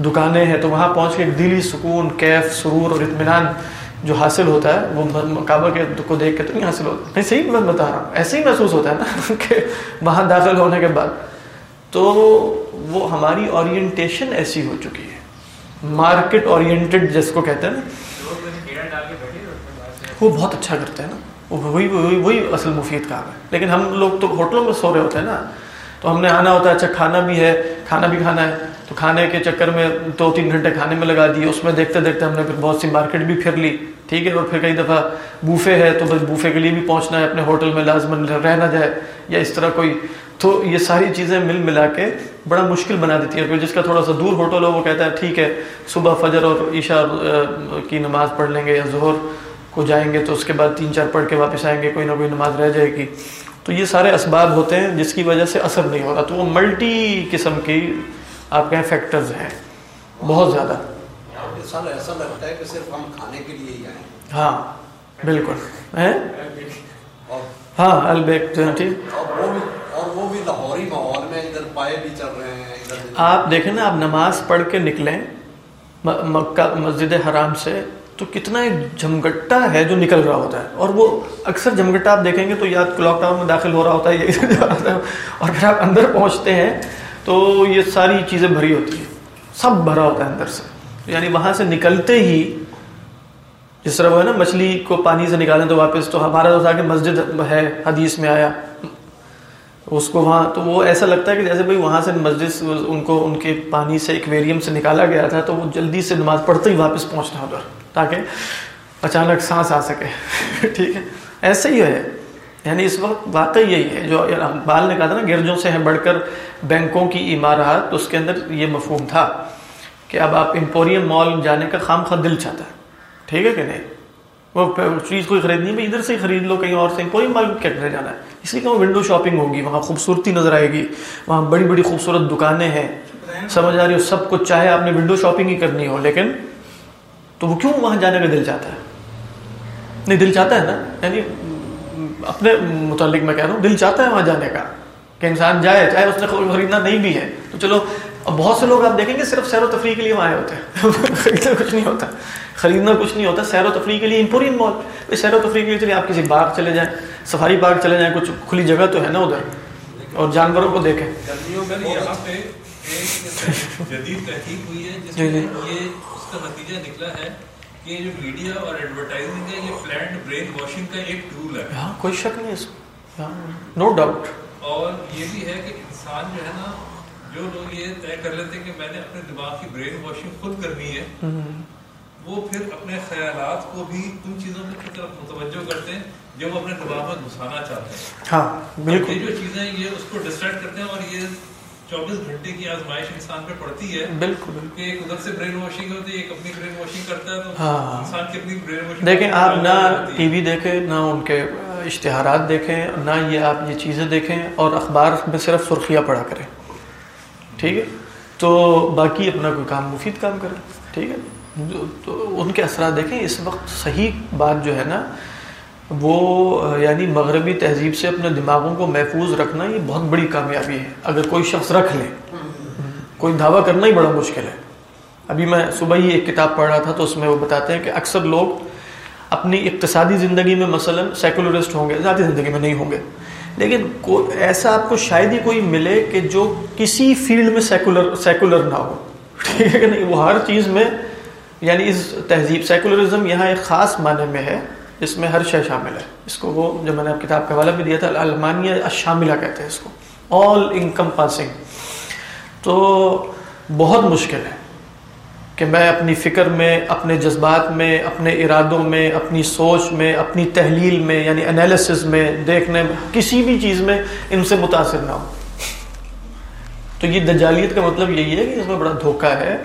دکانیں ہیں۔ تو وہاں پہنچ کے ایک دلی سکون، کیف، سرور اور اطمینان جو حاصل ہوتا ہے، وہ کعبہ کے کو دیکھ کے تو نہیں حاصل ہوتا۔ میں صحیح میں بتا رہا ہوں۔ ایسے ہی محسوس ہوتا ہے نا کہ وہاں داخل ہونے کے بعد۔ تو وہ ہماری اورینٹیشن ایسی ہو چکی ہے۔ مارکیٹ اورینٹیڈ جس کو کہتے ہیں نا وہ بہت اچھا کرتے ہیں نا۔ وہی وہی وہی اصل مفید کام ہے۔ لیکن ہم لوگ تو ہوٹلوں میں سو رہے ہوتے ہیں نا۔ تو ہم نے آنا ہوتا ہے اچھا کھانا بھی ہے کھانا بھی کھانا ہے۔ تو کھانے کے چکر میں دو تین گھنٹے کھانے میں لگا دیے، اس میں دیکھتے دیکھتے ہم نے پھر بہت سی مارکیٹ بھی پھر لی، ٹھیک ہے؟ اور پھر کئی دفعہ بوفے ہے تو بس بوفے کے لیے بھی پہنچنا ہے، اپنے ہوٹل میں لازمن رہ نہ جائے یا اس طرح کوئی۔ تو یہ ساری چیزیں مل ملا کے بڑا مشکل بنا دیتی ہیں جس کا تھوڑا سا دور ہوٹل ہو وہ کہتا ہے ٹھیک ہے، صبح فجر اور عشاء کی نماز پڑھ لیں گے یا ظہر کو جائیں گے تو اس کے بعد تین چار پڑھ کے واپس آئیں گے، کوئی نہ کوئی نماز رہ جائے گی۔ تو یہ سارے اسباب ہوتے ہیں جس کی وجہ سے اثر نہیں ہو رہا تو وہ ملٹی قسم کی آپ کہیں فیکٹرز ہیں۔ بہت زیادہ۔ ایسا لگتا ہے کہ صرف ہم کھانے کے لیے ہی آئیں ہاں بالکل۔ ہاں البیک ٹھیک۔ آپ دیکھیں نا آپ نماز پڑھ کے نکلیں مکہ مسجد حرام سے تو کتنا ایک جھمگٹا ہے جو نکل رہا ہوتا ہے۔ اور وہ اکثر جھمگٹا آپ دیکھیں گے تو یا لاک ڈاؤن میں داخل ہو رہا ہوتا ہے۔ اور پھر آپ اندر پہنچتے ہیں تو یہ ساری چیزیں بھری ہوتی ہیں۔ سب بھرا ہوتا ہے اندر سے۔ یعنی وہاں سے نکلتے ہی جس طرح وہ ہے نا، مچھلی کو پانی سے نکالیں تو واپس تو ہمارا تو تھا کہ مسجد ہے، حدیث میں آیا۔ اس کو وہاں تو وہ ایسا لگتا ہے کہ جیسے بھائی وہاں سے مسجد ان کو ان کے پانی سے ایکویریم سے نکالا گیا تھا تو وہ جلدی سے نماز پڑھتے ہی واپس پہنچنا ادھر تاکہ اچانک سانس آ سکے۔ ٹھیک ہے؟ ایسے ہی ہے۔ یعنی اس وقت واقعی یہی ہے، جو بال نے کہا تھا نا، گرجوں سے ہیں بڑھ کر بینکوں کی عمارات، تو اس کے اندر یہ مفہوم تھا کہ اب آپ امپوریم مال جانے کا خام خواہ دل چاہتا ہے۔ ٹھیک ہے کہ نہیں؟ وہ چیز کوئی خریدنی ہے ادھر سے ہی خرید لو، کہیں اور سے، کوئی مال کیا کرنے جانا ہے؟ اس لیے کہ وہ ونڈو شاپنگ ہوگی، وہاں خوبصورتی نظر آئے گی، وہاں بڑی بڑی خوبصورت دکانیں ہیں۔ سمجھ آ رہی ہو، سب کچھ چاہے آپ نے ونڈو شاپنگ ہی کرنی ہو، لیکن تو وہ کیوں وہاں جانے کا دل چاہتا ہے؟ نہیں، دل چاہتا ہے نا؟ یعنی اپنے متعلق میں کہہ رہا ہوں دل چاہتا ہے وہاں جانے کا۔ کہ انسان جائے چاہے اس نے خریدنا نہیں بھی ہے۔ تو چلو اب بہت سے لوگ آپ دیکھیں گے صرف سیر و تفریح کے لیے وہاں آئے ہوتے ہیں۔ خریدنا کچھ نہیں ہوتا۔ خریدنا کچھ نہیں ہوتا سیر و تفریح کے لیے امپورین مال۔ سیر و تفریح کے لیے چلیے آپ کسی باغ چلے جائیں سفاری پارک چلے جائیں کچھ کھلی جگہ تو ہے نا ادھر۔ اور جانوروں کو دیکھیں۔ جدید تحقیق ہوئی ہے جس جی، جی۔ میں یہ اس کا نتیجہ نکلا ہے۔ کہ جو میڈیا اور ایڈورٹائزنگ ہے یہ پلانڈ برین واشنگ کا ایک ٹول ہے۔ ہاں کوئی شک نہیں اس نو ڈاؤٹ اور یہ بھی ہے کہ انسان جو ہے نا جو لوگ یہ طے کر لیتے ہیں کہ میں نے اپنے دماغ کی برین واشنگ خود کرنی ہے وہ پھر اپنے خیالات کو بھی ان چیزوں کی طرف متوجہ کرتے ہیں جو وہ اپنے دماغ میں گھسانا چاہتے ہیں۔ ہاں بالکل۔ یہ جو چیزیں یہ اس کو ڈسٹریکٹ کرتے ہیں اور یہ چوبیس گھنٹے کی آزمائش انسان پہ پڑتی ہے بالکل کہ ایک ادھر سے برین واشنگ ہوتی ہے ایک اپنی برین واشنگ کرتا ہے تو ہاں۔ انسان کی اپنی برین واشنگ دیکھیں آپ نہ ٹی وی دیکھیں نہ ان کے اشتہارات دیکھیں نہ یہ آپ یہ چیزیں دیکھیں اور اخبار میں صرف سرخیاں پڑھا کریں۔ ٹھیک ہے؟ تو باقی اپنا کوئی کام مفید کام کریں۔ ٹھیک ہے؟ تو ان کے اثرات دیکھیں۔ اس وقت صحیح بات جو ہے نا وہ یعنی مغربی تہذیب سے اپنے دماغوں کو محفوظ رکھنا یہ بہت بڑی کامیابی ہے۔ اگر کوئی شخص رکھ لے، کوئی دعویٰ کرنا ہی بڑا مشکل ہے۔ ابھی میں صبح ہی ایک کتاب پڑھ رہا تھا تو اس میں وہ بتاتے ہیں کہ اکثر لوگ اپنی اقتصادی زندگی میں مثلا سیکولرسٹ ہوں گے، ذاتی زندگی میں نہیں ہوں گے۔ لیکن ایسا آپ کو شاید ہی کوئی ملے کہ جو کسی فیلڈ میں سیکولر سیکولر نہ ہو۔ ٹھیک ہے کہ نہیں؟ وہ ہر چیز میں یعنی اس تہذیب، سیکولرزم یہاں ایک خاص معنی میں ہے۔ اس میں ہر شے شامل ہے۔ اس کو وہ جو میں نے کتاب کا حوالہ بھی دیا تھا المانیہ شاملہ کہتے ہیں اس کو۔ آل انکم پاسنگ تو بہت مشکل ہے کہ میں اپنی فکر میں، اپنے جذبات میں، اپنے ارادوں میں، اپنی سوچ میں، اپنی تحلیل میں یعنی انالیسس میں، دیکھنے میں، کسی بھی چیز میں ان سے متاثر نہ ہوں۔ تو یہ دجالیت کا مطلب یہی ہے کہ اس میں بڑا دھوکہ ہے۔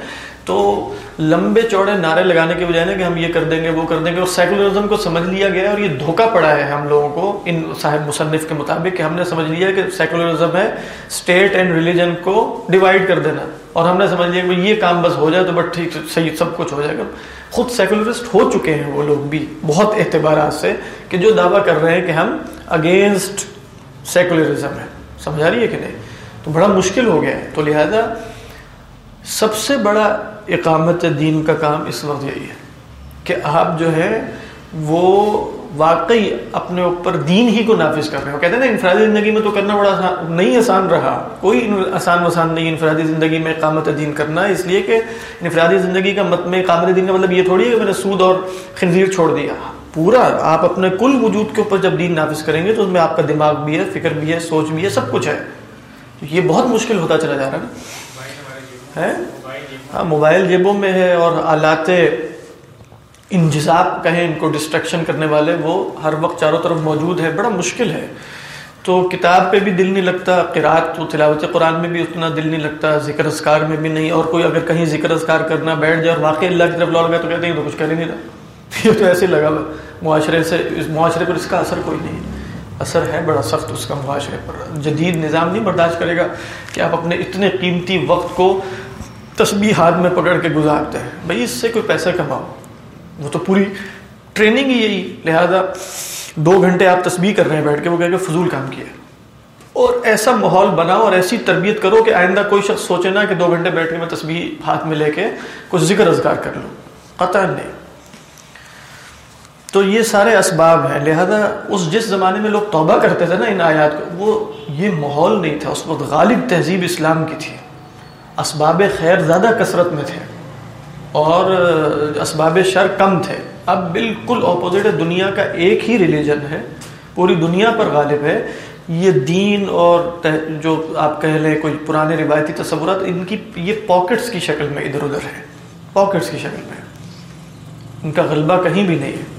تو لمبے چوڑے نعرے لگانے کے بجائے نا کہ ہم یہ کر دیں گے، وہ کر دیں گے، اور سیکولرزم کو سمجھ لیا گیا اور یہ دھوکہ پڑا ہے ہم لوگوں کو ان صاحب مصنف کے مطابق کہ ہم نے سمجھ لیا کہ سیکولرزم ہے اسٹیٹ اینڈ ریلیجن کو ڈیوائڈ کر دینا۔ اور ہم نے سمجھ لیا کہ یہ کام بس ہو جائے تو بٹ ٹھیک، صحیح، سب کچھ ہو جائے گا۔ خود سیکولرسٹ ہو چکے ہیں وہ لوگ بھی بہت اعتبارات سے کہ جو دعویٰ کر رہے ہیں کہ ہم اگینسٹ سیکولرزم ہے سمجھا رہی ہے کہ نہیں؟ تو بڑا مشکل ہو گیا ہے۔ تو لہذا سب سے بڑا اقامت دین کا کام اس وقت یہی ہے کہ آپ جو ہے وہ واقعی اپنے اوپر دین ہی کو نافذ کر رہے ہو۔ کہتے ہیں نا، انفرادی زندگی میں تو کرنا بڑا آسان نہیں آسان رہا۔ کوئی آسان وسان نہیں، انفرادی زندگی میں اقامت دین کرنا۔ اس لیے کہ انفرادی زندگی کا مت میں اقامت دین کا مطلب یہ تھوڑی ہے کہ میں نے سود اور خنزیر چھوڑ دیا۔ پورا، آپ اپنے کل وجود کے اوپر جب دین نافذ کریں گے تو اس میں آپ کا دماغ بھی ہے، فکر بھی ہے، سوچ بھی ہے، سب کچھ ہے۔ یہ بہت مشکل ہوتا چلا جا رہا ہے ہاں موبائل جیبوں میں ہے اور آلات انجزاب کہیں ان کو ڈسٹریکشن کرنے والے، وہ ہر وقت چاروں طرف موجود ہے، بڑا مشکل ہے۔ تو کتاب پہ بھی دل نہیں لگتا قرآت تو تلاوت قرآن میں بھی اتنا دل نہیں لگتا ذکر اذکار میں بھی نہیں۔ اور کوئی اگر کہیں ذکر اذکار کرنا بیٹھ جائے اور واقعی اللہ کی طرف لوٹ گیا تو کہتے ہیں تو کچھ کر ہی نہیں رہا۔ یہ تو ایسے لگا معاشرے سے معاشرے پر اس کا اثر کوئی نہیں اثر ہے بڑا سخت اس کا معاشرے پر۔ جدید نظام نہیں برداشت کرے گا کہ آپ اپنے اتنے قیمتی وقت کو تسبیح ہاتھ میں پکڑ کے گزارتے ہیں۔ بھائی، اس سے کوئی پیسہ کماؤ۔ وہ تو پوری ٹریننگ ہی یہی۔ لہذا دو گھنٹے آپ تسبیح کر رہے ہیں بیٹھ کے، وہ کہہ کے فضول کام کیا۔ اور ایسا ماحول بناؤ اور ایسی تربیت کرو کہ آئندہ کوئی شخص سوچے نا کہ دو گھنٹے بیٹھ کے میں تسبیح ہاتھ میں لے کے کچھ ذکر ازگار کر لوں۔ قطع نہیں۔ تو یہ سارے اسباب ہیں۔ لہذا اس جس زمانے میں لوگ توبہ کرتے تھے نا ان آیات کو، وہ یہ ماحول نہیں تھا۔ اس وقت غالب تہذیب اسلام کی تھی۔ اسباب خیر زیادہ کثرت میں تھے اور اسباب شر کم تھے۔ اب بالکل اپوزٹ ہے، دنیا کا ایک ہی ریلیجن ہے، پوری دنیا پر غالب ہے۔ یہ دین اور جو آپ کہہ لیں کوئی پرانے روایتی تصورات، ان کی، یہ پاکٹس کی شکل میں ادھر ادھر ہے۔ پاکٹس کی شکل میں۔ ان کا غلبہ کہیں بھی نہیں ہے۔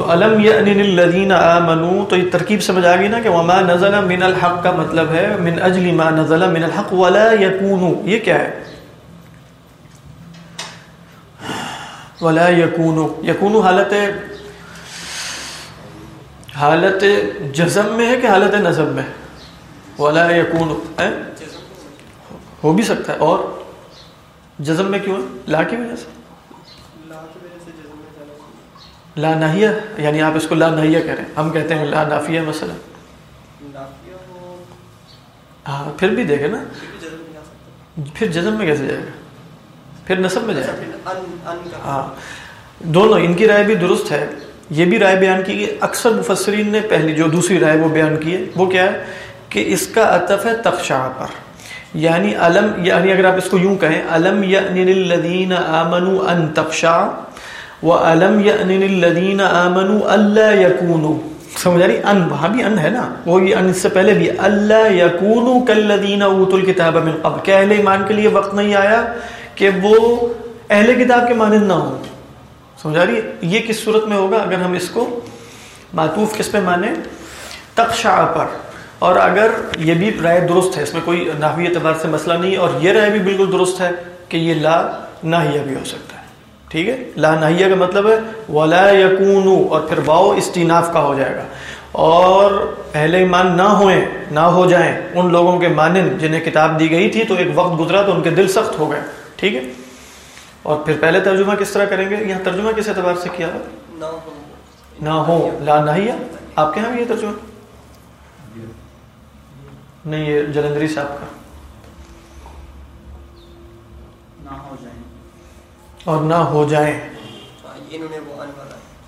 تو علم الذین آمنو تو یہ ترکیب سمجھ آ گئی نا کہ وما نزل من الحق کا مطلب ہے، من اجل ما نزل من الحق ولا یکونو، یہ کیا ہے؟ ولا یکونو یکونو حالت حالت جزم میں ہے کہ حالت نظم میں؟ ولا یکونو ہو بھی سکتا ہے، اور جزم میں کیوں ہے؟ لا کی وجہ سے؟ لا ناہیہ یعنی آپ اس کو لا ناہیہ ہیں۔ ہم کہتے ہیں لا نافیہ مثلا۔ ہاں پھر بھی دیکھے نا؟ پھر جزم میں کیسے جائے گا؟ پھر نصب میں جائے گا۔ ہاں دونوں ان کی رائے بھی درست ہے۔ یہ بھی رائے بیان کی اکثر مفسرین نے پہلی جو دوسری رائے وہ بیان کی ہے وہ کیا ہے؟ کہ اس کا عطف ہے تخشا پر۔ یعنی علم یعنی اگر آپ اس کو یوں کہیں علم یعنی الذین آمنوا ان تخشا وہ علم یا الدین امن اللہ یقون سمجھ رہی؟ ان، وہاں بھی ان ہے نا؟ وہ یہ ان سے پہلے بھی اللہ یقون کلدین اوت الکتاب من قبل۔ کیا اہل ایمان کے لیے وقت نہیں آیا کہ وہ اہل کتاب کے مانند نہ ہوں؟ سمجھا رہی؟ یہ کس صورت میں ہوگا اگر ہم اس کو معطوف کس پہ مانیں؟ تقشع پر۔ اور اگر یہ بھی رائے درست ہے، اس میں کوئی نحوی اعتبار سے مسئلہ نہیں، اور یہ رائے بھی بالکل درست ہے کہ یہ لا ناہیہ بھی ہو سکتا ہے۔ ٹھیک ہے؟ لا نہیہ کا مطلب ہے ولا یقون اور پھر واؤ استیناف کا ہو جائے گا۔ اور اہل ایمان نہ ہوئیں نہ ہو جائیں ان لوگوں کے مانند جنہیں کتاب دی گئی تھی تو ایک وقت گزرا تو ان کے دل سخت ہو گئے۔ ٹھیک ہے؟ اور پھر پہلے ترجمہ کس طرح کریں گے؟ یہاں ترجمہ کس اعتبار سے کیا نہ ہو۔ لا نہیہ آپ کے یہاں یہ ترجمہ؟ نہیں یہ جلندری صاحب کا۔ اور نہ ہو جائیں۔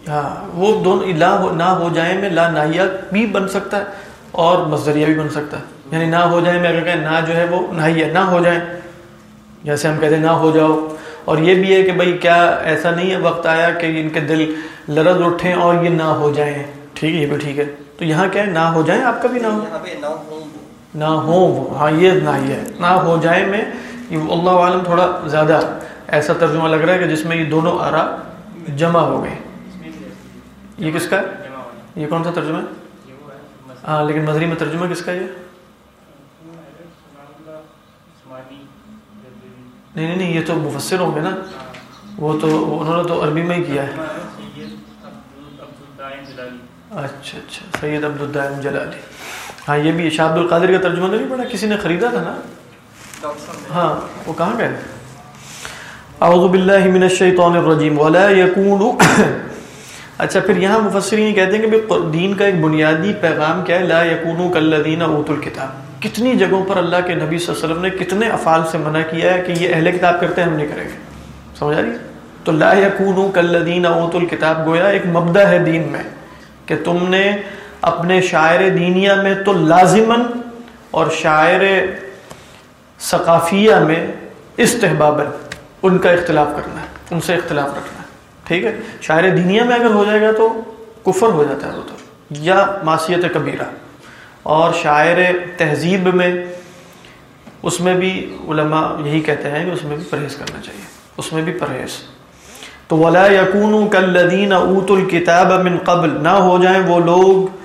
ہاں وہ دونوں لا نہ ہو جائیں میں لا ناہیا بھی بن سکتا ہے اور مصدریہ بھی بن سکتا ہے۔ یعنی نہ ہو جائیں میں اگر کہیں نہ جو ہے وہ نہ ہی ہے نہ ہو جائیں۔ جیسے ہم کہتے ہیں نہ ہو جاؤ۔ اور یہ بھی ہے کہ بھائی کیا ایسا نہیں ہے وقت آیا کہ ان کے دل لرز اٹھیں اور یہ نہ ہو جائیں۔ ٹھیک ہے یہ بھی ٹھیک ہے۔ تو یہاں کیا ہے؟ نہ ہو جائیں آپ کا بھی نہ ہو۔ نہ ہوں وہ۔ ہاں یہ نہ ہی ہے۔ نہ ہو جائے میں اللہ عالم تھوڑا زیادہ ایسا ترجمہ لگ رہا ہے کہ جس میں یہ دونوں آرا جمع ہو گئے۔ یہ کس کا؟ ہے یہ کون سا ترجمہ ہے؟ ہاں لیکن مظہری میں ترجمہ کس کا ہے یہ؟ نہیں نہیں نہیں، یہ تو مفسر ہوں گے نا۔ وہ تو انہوں نے تو عربی میں ہی کیا ہے۔ اچھا اچھا سید عبد الدائم جلالی۔ ہاں یہ بھی شاہ عبد القادر کا ترجمہ نہیں پڑھا؟ کسی نے خریدا تھا نا؟ ہاں وہ کہاں گئے؟ اعوذ باللہ من الشیطان الرجیم ولا یکون اچھا پھر یہاں مفسرین یہ کہتے ہیں کہ دین کا ایک بنیادی پیغام کیا ہے؟ لا یکونوا کالذین اوتوا الکتاب۔ کتنی جگہوں پر اللہ کے نبی صلی اللہ علیہ وسلم نے کتنے افعال سے منع کیا ہے کہ یہ اہل کتاب کرتے ہیں، ہم نہیں کریں گے۔ سمجھ آ رہی ہے؟ تو لا یکونوا کالذین اوتوا الکتاب گویا ایک مبدا ہے دین میں کہ تم نے اپنے شاعر دینیا میں تو لازمن اور شاعر ثقافیہ میں استحبابن ان کا اختلاف کرنا ہے، ان سے اختلاف رکھنا ہے۔ ٹھیک ہے؟ شاعر دینیا میں اگر ہو جائے گا تو کفر ہو جاتا ہے وہ تو، یا معصیت کبیرہ۔ اور شاعر تہذیب میں اس میں بھی علماء یہی کہتے ہیں کہ اس میں بھی پرہیز کرنا چاہیے، اس میں بھی پرہیز۔ تو ولا یقون کلدین اوت الکتاب من قبل، نہ ہو جائیں وہ لوگ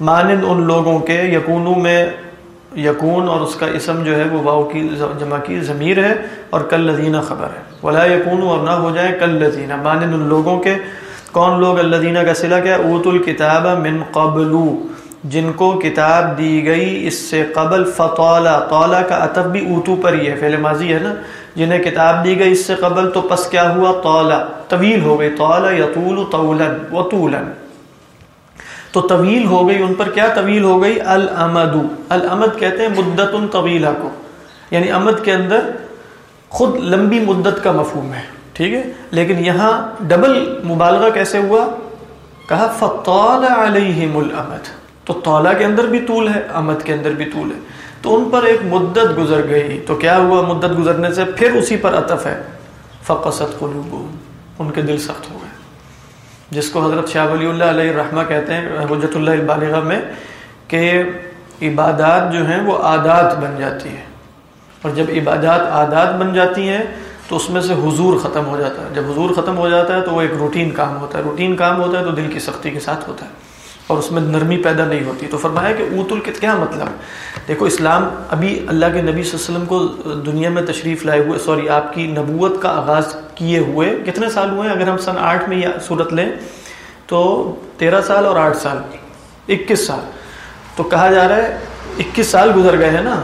مانند ان لوگوں کے یقونو میں یقون اور اس کا اسم جو ہے وہ واؤ کی جمع کی ضمیر ہے اور کل لدینہ خبر ہے۔ ولا یقون اور نہ ہو جائیں کل لدینہ مانند ان لوگوں کے، کون لوگ الدینہ کا صلہ کیا؟ اوت الکتاب من قبل، جن کو کتاب دی گئی اس سے قبل فطولہ طولہ کا اتب بھی اوتو پر ہی ہے، فعل ماضی ہے نا؟ جنہیں کتاب دی گئی اس سے قبل تو پس کیا ہوا؟ طولہ طویل ہو گئی طولہ یطول طولا وطولا تو طویل ہو گئی، ان پر کیا طویل ہو گئی؟ الامد. الامد کہتے ہیں مدت طویلہ کو۔ یعنی امد کے اندر خود لمبی مدت کا مفہوم ہے، ٹھیک ہے؟ لیکن یہاں ڈبل مبالغہ کیسے ہوا؟ کہا، فطال علیہم الامد تو طولہ کے اندر بھی طول ہے، امد کے اندر بھی طول ہے۔ تو ان پر ایک مدت گزر گئی۔ تو کیا ہوا؟ مدت گزرنے سے پھر اسی پر عطف ہے۔ فقصت قلوبهم۔ ان کے دل سخت ہو جس کو حضرت شاہ ولی اللہ علیہ الرحمہ کہتے ہیں حجت اللہ البالغہ میں، کہ عبادات جو ہیں وہ عادات بن جاتی ہیں۔ اور جب عبادات عادات بن جاتی ہیں، تو اس میں سے حضور ختم ہو جاتا ہے۔ جب حضور ختم ہو جاتا ہے، تو وہ ایک روٹین کام ہوتا ہے۔ روٹین کام ہوتا ہے تو دل کی سختی کے ساتھ ہوتا ہے۔ اور اس میں نرمی پیدا نہیں ہوتی۔ تو فرمایا کہ اوت الکت کیا مطلب؟ دیکھو، اسلام ابھی اللہ کے نبی صلی اللہ علیہ وسلم کو دنیا میں تشریف لائے ہوئے سوری، آپ کی نبوت کا آغاز کیے ہوئے کتنے سال ہوئے اگر ہم سن آٹھ میں یہ صورت لیں تو تیرہ سال اور آٹھ سال۔ اکیس سال۔ تو کہا جا رہا ہے، اکیس سال گزر گئے ہیں نا۔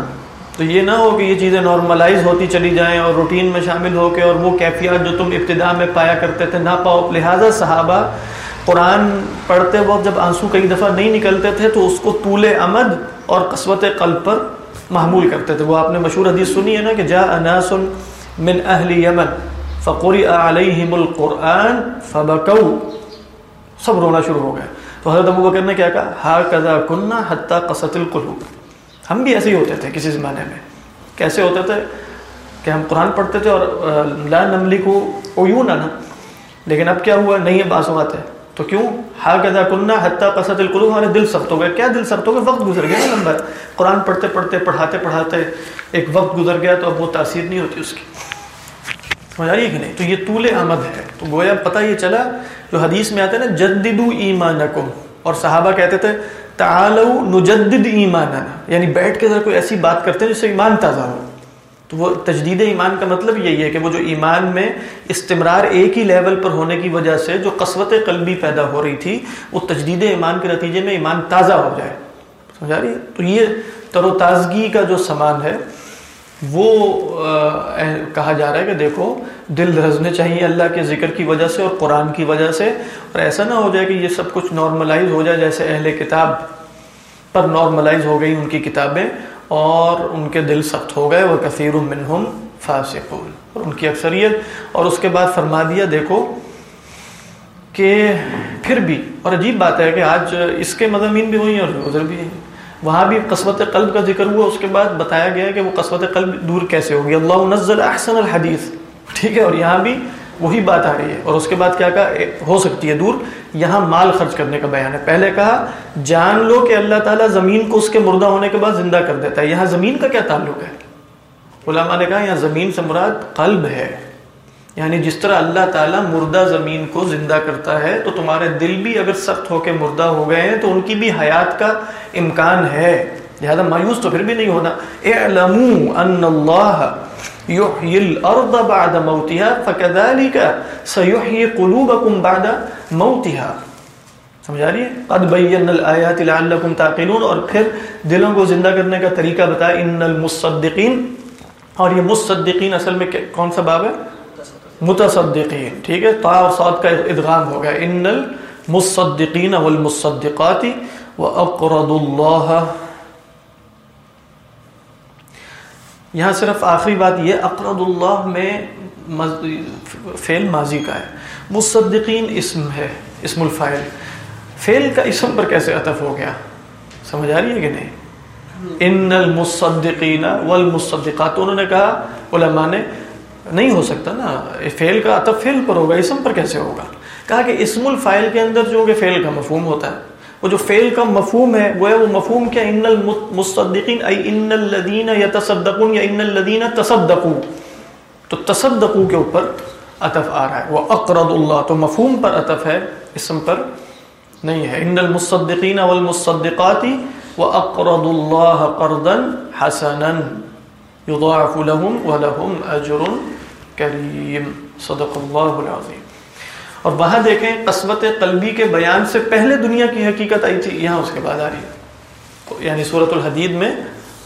تو یہ نہ ہو کہ یہ چیزیں نارملائز ہوتی چلی جائیں اور روٹین میں شامل ہو کے اور وہ کیفیات جو تم ابتدا میں پایا کرتے تھے نہ پاؤ۔ لہٰذا صحابہ قرآن پڑھتے وقت جب آنسو کئی دفعہ نہیں نکلتے تھے تو اس کو طول امد اور قسوت قلب پر محمول کرتے تھے۔ وہ آپ نے مشہور حدیث سنی ہے نا کہ جا اناس من اہل یمن فقری علیہم القرآن فبکو سب رونا شروع ہو گئے۔ تو حضرت ابو بکر نے کیا کہا؟ ہا کذا کننا حتی قصت القلوب۔ ہم بھی ایسے ہی ہوتے تھے کسی زمانے میں۔ کیسے ہوتے تھے؟ کہ ہم قرآن پڑھتے تھے اور لا نملی کو اویون نا لیکن اب کیا ہوا؟ نہیں ہے، بعض ہے۔ تو کیوں؟ ہا کذا کننا حتی قصت القلوب، ہمارے دل سخت ہو گئے۔ کیا دل سخت ہو گئے؟ وقت گزر گیا نا لمبا۔ قرآن پڑھتے پڑھتے، پڑھاتے پڑھاتے ایک وقت گزر گیا تو اب وہ تاثیر نہیں ہوتی اس کی۔ سمجھ آئیے کہ نہیں؟ تو یہ طول آمد ہے۔ تو گویا پتہ یہ چلا، جو حدیث میں آتے ہیں نا، جددو ایمانکم۔ اور صحابہ کہتے تھے، تعالو نجدد ایماننا۔ یعنی بیٹھ کے ذرا کوئی ایسی بات کرتے ہیں جس سے ایمان تازہ ہو۔ تو وہ تجدید ایمان کا مطلب یہی ہے کہ وہ جو ایمان میں استمرار ایک ہی لیول پر ہونے کی وجہ سے جو قسوت قلبی پیدا ہو رہی تھی، وہ تجدید ایمان کے نتیجے میں ایمان تازہ ہو جائے۔ سمجھا رہی ہے تو یہ تر و تازگی کا جو سامان ہے، وہ کہا جا رہا ہے کہ دیکھو، دل دھرزنے چاہیے اللہ کے ذکر کی وجہ سے اور قرآن کی وجہ سے۔ اور ایسا نہ ہو جائے کہ یہ سب کچھ نارملائز ہو جائے، جیسے اہل کتاب پر نارملائز ہو گئی ان کی کتابیں۔ اور ان کے دل سخت ہو گئے، وہ کثیر منہم فاسقون۔ اور ان کی اکثریت، اور اس کے بعد فرما دیا، دیکھو کہ پھر بھی، اور عجیب بات ہے کہ آج اس کے مضامین بھی ہوئی اور ادھر بھی ہیں۔ وہاں بھی قسمت قلب کا ذکر ہوا، اس کے بعد بتایا گیا کہ وہ قسمت قلب دور کیسے ہوگی۔ اللہ نزل احسن الحدیث۔ ٹھیک ہے، اور یہاں بھی وہی بات آ رہی ہے۔ اور اس کے بعد کیا کہا؟ ہو سکتی ہے دور۔ یہاں مال خرچ کرنے کا بیان ہے۔ پہلے کہا، جان لو کہ اللہ تعالیٰ زمین کو اس کے مردہ ہونے کے بعد زندہ کر دیتا ہے۔ یہاں زمین کا کیا تعلق ہے؟ علماء نے کہا، یہاں زمین سے مراد قلب ہے۔ یعنی جس طرح اللہ تعالیٰ مردہ زمین کو زندہ کرتا ہے، تو تمہارے دل بھی اگر سخت ہو کے مردہ ہو گئے ہیں، تو ان کی بھی حیات کا امکان ہے۔ لہذا مایوس تو پھر بھی نہیں ہونا۔ اعلموا ان اللہ یحیی الارض بعد موتها، فكذلك سيحيي قلوبكم بعد موتها. سمجھا رہی ہے قد بین الآیات لعلکم تعقلون، اور پھر دلوں کو زندہ کرنے کا طریقہ بتایا ان المصدقین اور یہ مصدقین اصل میں کون سا باب ہے؟ متصدقین، ٹھیک ہے؟ تا اور صاد کا ادغام ہو گیا۔ ان المصدقین والمصدقات واقرض اللہ یہاں صرف آخری بات یہ اقرض اللہ میں فعل ماضی کا ہے۔ مصدقین اسم ہے، اسم الفائل فعل کا اسم پر کیسے عطف ہو گیا؟ سمجھ آ رہی ہے کہ نہیں؟ ان المصدقین والمصدقات، انہوں نے کہا، علماء نے، نہیں ہو سکتا نا فعل کا عطف فعل پر ہوگا، اسم پر کیسے ہوگا؟ کہا کہ اسم الفائل کے اندر جو کہ فعل کا مفہوم ہوتا ہے وہ جو فعل کا مفہوم ہے، وہ ہے وہ مفہوم کیا؟ ان المصدقین ای ان الذین یتصدقون یا ان الذین تصدقوا۔ تو تصدقوا کے اوپر عطف آ رہا ہے۔ وہ اقرض اللہ، تو مفہوم پر عطف ہے، اسم پر نہیں ہے۔ ان المصدقین والمصدقات واقرض اللہ قرضا حسنا يضاعف لهم ولهم اجر کریم صدق اللہ العظیم۔ اور وہاں دیکھیں قسمت قلبی کے بیان سے پہلے دنیا کی حقیقت آئی تھی، یہاں اس کے بعد آ رہی ہے۔ یعنی صورت الحدید میں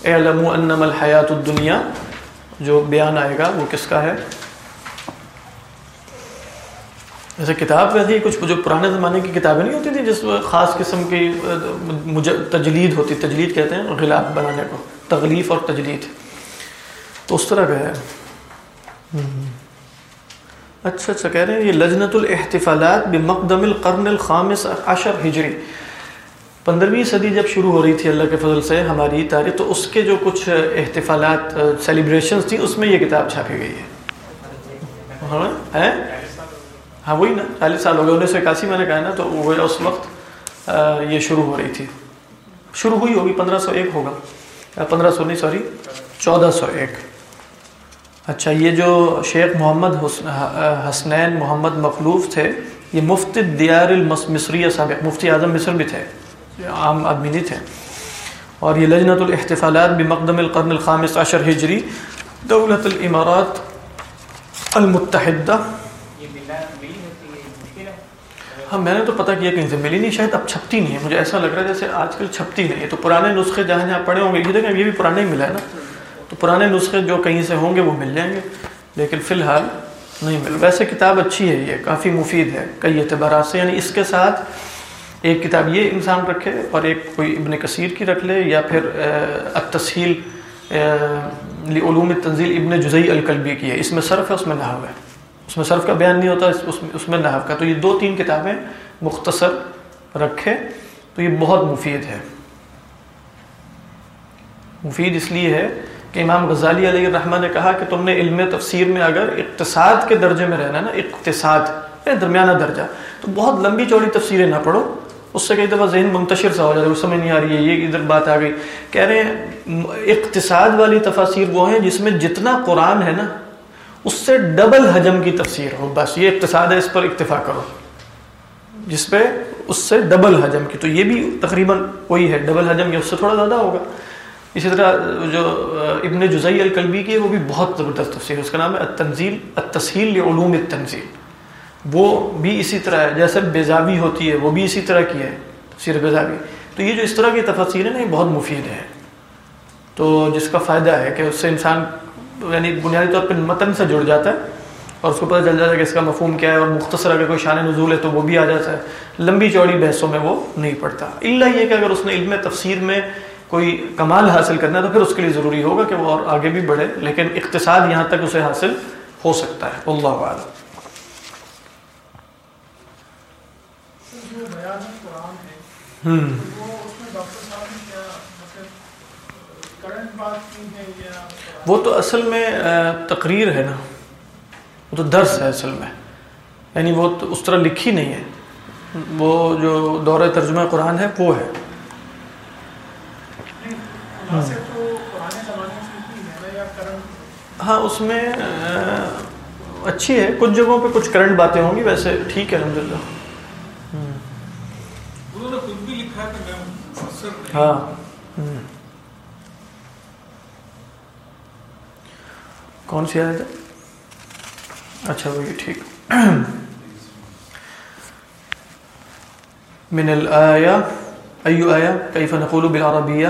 اعلموا انما الحیات الدنیا، جو بیان آئے گا وہ کس کا ہے؟ جیسے کتاب ویسے ہی کچھ جو پرانے زمانے کی کتابیں نہیں ہوتی تھی جس میں خاص قسم کی تجلید ہوتی، تجلید کہتے ہیں، غلاف بنانے کو، تغلیف اور تجلید۔ تو اس طرح کا ہے۔ اچھا اچھا کہہ رہے ہیں، یہ لجنت الاحتفالات بمقدم القرن الخامس عشر ہجری۔ پندرہویں صدی جب شروع ہو رہی تھی، اللہ کے فضل سے ہماری تاریخ، تو اس کے جو کچھ احتفالات سیلیبریشنز تھیں، اس میں یہ کتاب چھاپی گئی ہاں، ہے۔ ہاں وہی نا، چالیس سال ہو گئے، انیس سو اکاسی میں نے کہا نا، تو وہ اس وقت یہ شروع ہو رہی تھی۔ شروع ہوئی ہوگی، پندرہ سو ایک ہوگا پندرہ سو نہیں، سوری، چودہ سو ایک۔ اچھا یہ جو شیخ محمد حسنین محمد مخلوف تھے، یہ مفت دیار المصری سابق مفتی اعظم مصر بھی تھے، عام آدمی نہیں تھے۔ اور یہ لجنت الاحتفالات بمقدم القرن الخامس عشر ہجری دولت الامارات المتحدہ۔ ہاں میں نے تو پتہ کیا کہیں سے ملی نہیں، شاید اب چھپتی نہیں ہے، مجھے ایسا لگ رہا ہے جیسے آج کل چھپتی نہیں ہے۔ تو پرانے نسخے جہاں جہاں پڑے ہوں گے، یہ دیکھیں، یہ بھی پرانے ہی ملا ہے نا۔ تو پرانے نسخے جو کہیں سے ہوں گے وہ مل جائیں گے، لیکن فی الحال نہیں مل۔ ویسے کتاب اچھی ہے یہ، کافی مفید ہے، کئی اعتبارات سے۔ یعنی اس کے ساتھ ایک کتاب یہ انسان رکھے اور ایک کوئی ابن کثیر کی رکھ لے یا پھر التسہیل علوم تنزیل ابن جزئی القلبی کی ہے۔ اس میں صرف ہے، اس میں نحو ہے۔ اس میں صرف کا بیان نہیں ہوتا اس میں اس میں نحو کا۔ تو یہ دو تین کتابیں مختصر رکھے، تو یہ بہت مفید ہے۔ مفید اس لیے ہے کہ امام غزالی علیہ الرحمٰ نے کہا کہ تم نے علم تفسیر میں اگر اقتصاد کے درجے میں رہنا نا، اقتصاد درمیانہ درجہ، تو بہت لمبی چوڑی تفسیریں نہ پڑھو۔ اس سے کئی دفعہ ذہن منتشر سا ہو جاتا ہے سمجھ نہیں آ رہی ہے، یہ ادھر بات آ گئی۔ کہہ رہے ہیں، اقتصاد والی تفاصیر وہ ہیں جس میں جتنا قرآن ہے نا، اس سے ڈبل حجم کی تفسیر ہو، بس یہ اقتصاد ہے، اس پر اکتفا کرو۔ جس پہ اس سے ڈبل حجم کی، تو یہ بھی تقریباً وہی ہے، ڈبل حجم یا اس سے تھوڑا زیادہ ہوگا۔ اسی طرح جو ابن جزئی القلبی کی ہے، وہ بھی بہت زبردست تفسیر ہے۔ اس کا نام ہے التنزیل، التسہیل علوم التنزیل۔ وہ بھی اسی طرح ہے، جیسے بیزابی ہوتی ہے، وہ بھی اسی طرح کی ہے، تفسیر بیزابی تو یہ جو اس طرح کی تفسیر ہے نا یہ بہت مفید ہے تو جس کا فائدہ ہے کہ اس سے انسان یعنی بنیادی طور پہ متن سے جڑ جاتا ہے اور اس کو پتہ چل جاتا ہے کہ اس کا مفہوم کیا ہے اور مختصر اگر کوئی شان نزول ہے تو وہ بھی آ جاتا ہے۔ لمبی چوڑی بحثوں میں وہ نہیں پڑتا۔ اللہ یہ کہ اگر اس نے علم تفسیر میں کوئی کمال حاصل کرنا ہے تو پھر اس کے لیے ضروری ہوگا کہ وہ اور آگے بھی بڑھے، لیکن اقتصاد یہاں تک اسے حاصل ہو سکتا ہے۔ اللہ عالم وہ تو اصل میں تقریر ہے نا۔ وہ تو درس ہے اصل میں۔ یعنی وہ اس طرح لکھی نہیں ہے۔ وہ جو دورہ ترجمہ قرآن ہے، وہ ہے۔ ہاں اس میں اچھی ہے۔ کچھ جگہوں پہ کچھ کرنٹ باتیں ہوں گی ویسے ٹھیک ہے الحمد للہ ہاں۔ کون سی آیت ہے؟ اچھا وہ یہ ٹھیک۔ من الآية أي آية كيف نقول بالعربية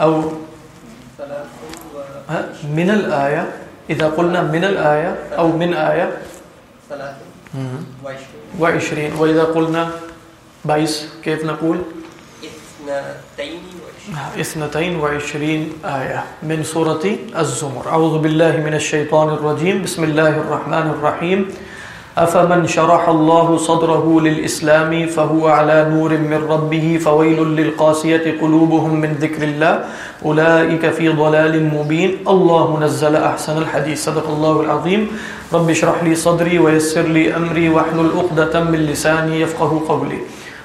أو من الآية إذا قلنا من الآية أو من آية وعشرين وإذا قلنا بايس كيف نقول؟ اثنتين وعشرين آية من سورة الزمر. أعوذ بالله من الشيطان الرجيم بسم الله الرحمن الرحيم أفمن شرح الله صدره للإسلام فهو على نور من ربه فويل للقاسية قلوبهم من ذكر الله. أولئك في ضلال مبين. الله نزل أحسن الحديث. صدق الله العظيم. رب اشرح لي صدري ويسر لي أمري واحلل عقدة من لساني يفقه قولي.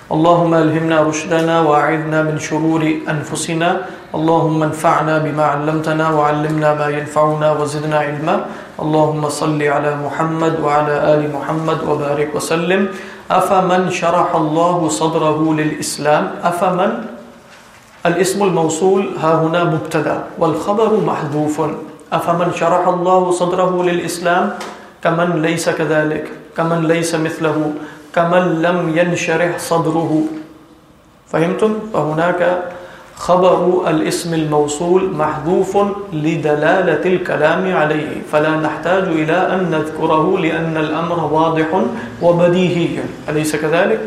اللهم الهمنا رشدنا واعذنا من شرور انفسنا اللهم انفعنا بما علمتنا وعلمنا ما ينفعنا وزدنا علما. اللهم صل على محمد وعلى ال محمد وبارك وسلم. افمن شرح الله صدره للاسلام افمن الاسم الموصول، ها هنا مبتدا. والخبر محذوف. افمن شرح الله صدره للاسلام كمن ليس كذلك. كمن ليس مثله. كمن لم ينشرح صدره فهمتم فهناك خبر الاسم الموصول محذوف لدلالة الكلام عليه فلا نحتاج إلى أن نذكره لأن الأمر واضح وبديهي أليس كذلك؟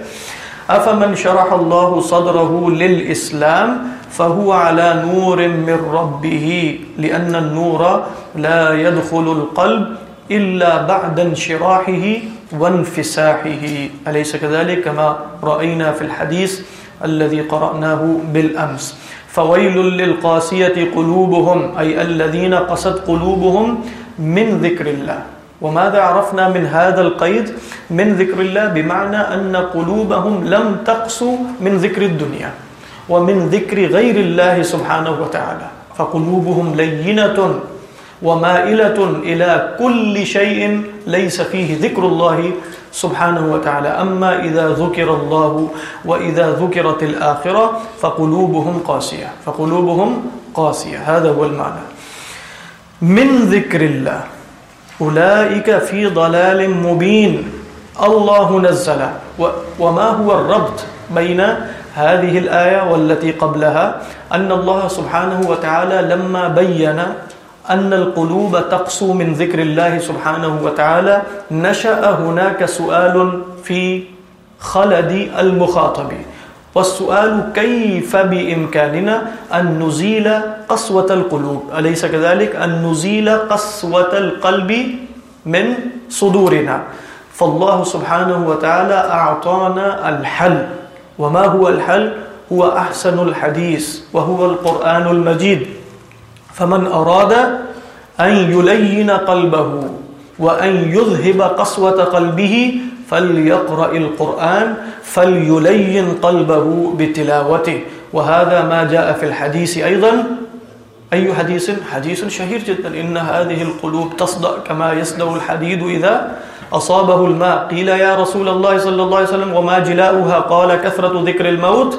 أفمن شرح الله صدره للإسلام فهو على نور من ربه لأن النور لا يدخل القلب إلا بعد انشراحه وانفساحه. أليس كذلك كما رأينا في الحديث الذي قرأناه بالأمس؟ فويل للقاسية قلوبهم، أي الذين قصد قلوبهم من ذكر الله. وماذا عرفنا من هذا القيد؟ من ذكر الله بمعنى أن قلوبهم لم تقسو من ذكر الدنيا، ومن ذكر غير الله سبحانه وتعالى. فقلوبهم لينة ومائلة إلى كل شيء ليس فيه ذكر الله سبحانه وتعالى أما إذا ذكر الله وإذا ذكرت الآخرة فقلوبهم قاسية فقلوبهم قاسية هذا هو المعنى من ذكر الله أولئك في ضلال مبين الله نزل وما هو الربط بين هذه الآية والتي قبلها أن الله سبحانه وتعالى لما بيّن أن القلوب تقسو من ذكر الله سبحانه وتعالى، نشأ هناك سؤال في خلد المخاطب. والسؤال كيف بإمكاننا أن نزيل قسوة القلوب؟ أليس كذلك؟ أن نزيل قسوة القلب من صدورنا. فالله سبحانه وتعالى أعطانا الحل. وما هو الحل؟ هو أحسن الحديث، وهو القرآن المجيد. فمن أراد أن يلين قلبه وأن يذهب قسوة قلبه فليقرأ القرآن فليلين قلبه بتلاوته. وهذا ما جاء في الحديث أيضا. أي حديث؟ حديث شهير جدا. إن هذه القلوب تصدأ كما يصدأ الحديد إذا أصابه الماء. قيل يا رسول الله صلى الله عليه وسلم، وما جلاؤها؟ قال كثرة ذكر الموت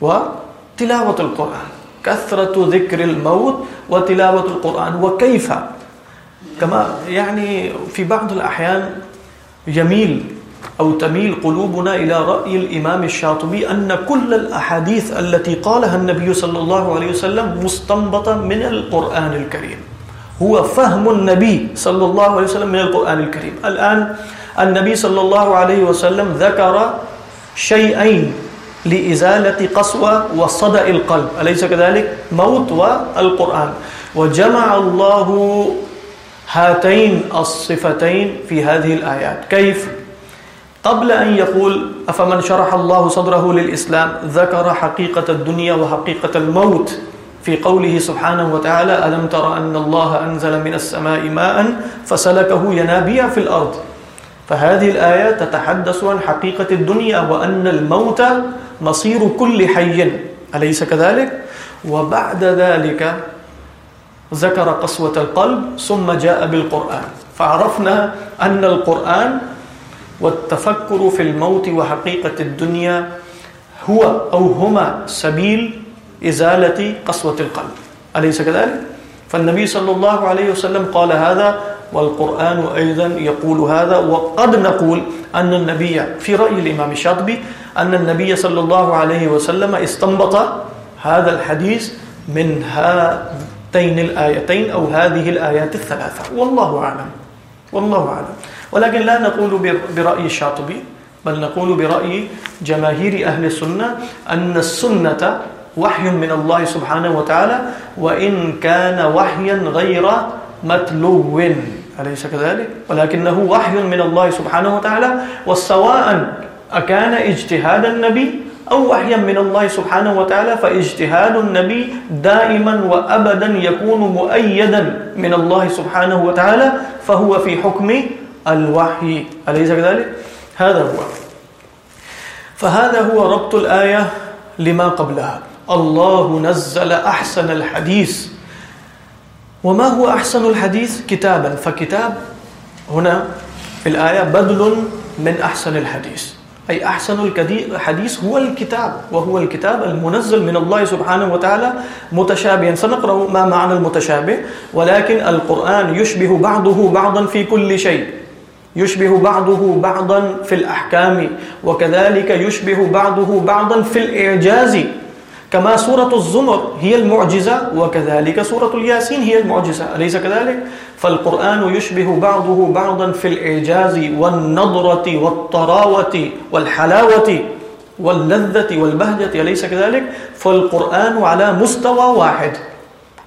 وتلاوة القرآن. كثرة ذكر الموت وتلاوة القرآن، وكيف؟ كما يعني في بعض الأحيان يميل أو تميل قلوبنا إلى رأي الإمام الشاطبي أن كل الأحاديث التي قالها النبي صلى الله عليه وسلم مستنبطة من القرآن الكريم. هو فهم النبي صلى الله عليه وسلم من القرآن الكريم. الآن النبي صلى الله عليه وسلم ذكر شيئين لإزالة قسوة وصدأ القلب. أليس كذلك؟ موت والقرآن. وجمع الله هاتين الصفتين في هذه الآيات. كيف؟ قبل أن يقول أفمن شرح الله صدره للإسلام ذكر حقيقة الدنيا وحقيقة الموت في قوله سبحانه وتعالى ألم تر أن الله أنزل من السماء ماء فسلكه ينابيع في الأرض. فهذه الآية تتحدث عن حقيقة الدنيا وأن الموت مصير كل حي أليس كذلك؟ وبعد ذلك ذكر قسوة القلب، ثم جاء بالقرآن فعرفنا أن القرآن والتفكر في الموت وحقيقة الدنيا هو أو هما سبيل إزالة قسوة القلب أليس كذلك؟ فالنبي صلى الله عليه وسلم قال هذا والقرآن أيضا يقول هذا، وقد نقول أن النبي في رأي الإمام الشاطبي أن النبي صلى الله عليه وسلم استنبط هذا الحديث من هاتين الآيتين أو هذه الآيات الثلاثة. والله أعلم. والله أعلم. ولكن لا نقول برأي الشاطبي، بل نقول برأي جماهير أهل السنة أن السنة وحي من الله سبحانه وتعالى، وإن كان وحيا غير متلو. أليس كذلك؟ ولكنه وحي من الله سبحانه وتعالى والسواء أكان اجتهاد النبي أو وحيا من الله سبحانه وتعالى، فاجتهاد النبي دائما وأبدا يكون مؤيدا من الله سبحانه وتعالى، فهو في حكم الوحي. أليس كذلك؟ هذا هو. فهذا هو ربط الآية لما قبلها. الله نزل أحسن الحديث. وما هو أحسن الحديث كتابا فكتاب هنا في الآية بدل من أحسن الحديث. أي أحسن الحديث هو الكتاب، وهو الكتاب المنزل من الله سبحانه وتعالى متشابها. سنقرأ ما معنى المتشابه، ولكن القرآن يشبه بعضه بعضا في كل شيء. يشبه بعضه بعضا في الأحكام، وكذلك يشبه بعضه بعضا في الإعجاز. كما سورة الزمر هي المعجزة، وكذلك سورة الياسين هي المعجزة، أليس كذلك؟ فالقرآن يشبه بعضه بعضا في الإعجاز والنظرة والطراوة والحلاوة واللذة والبهجة، أليس كذلك؟ فالقرآن على مستوى واحد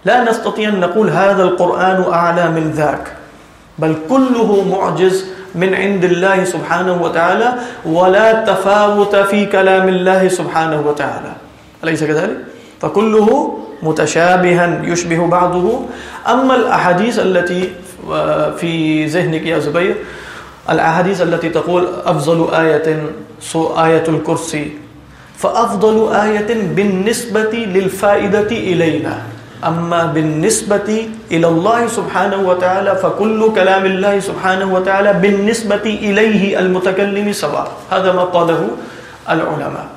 لا نستطيع أن نقول هذا القرآن أعلى من ذاك، بل كله معجز من عند الله سبحانه وتعالى، ولا تفاوت في كلام الله سبحانه وتعالى أليس كذلك؟ فكله متشابها يشبه بعضه. أما الأحاديث التي في ذهنك يا زبير، الأحاديث التي تقول أفضل آية آية الكرسي، فأفضل آية بالنسبة للفائدة إلينا. أما بالنسبة إلى الله سبحانه وتعالى، فكل كلام الله سبحانه وتعالى بالنسبة إليه المتكلم سواء. هذا ما قاله العلماء.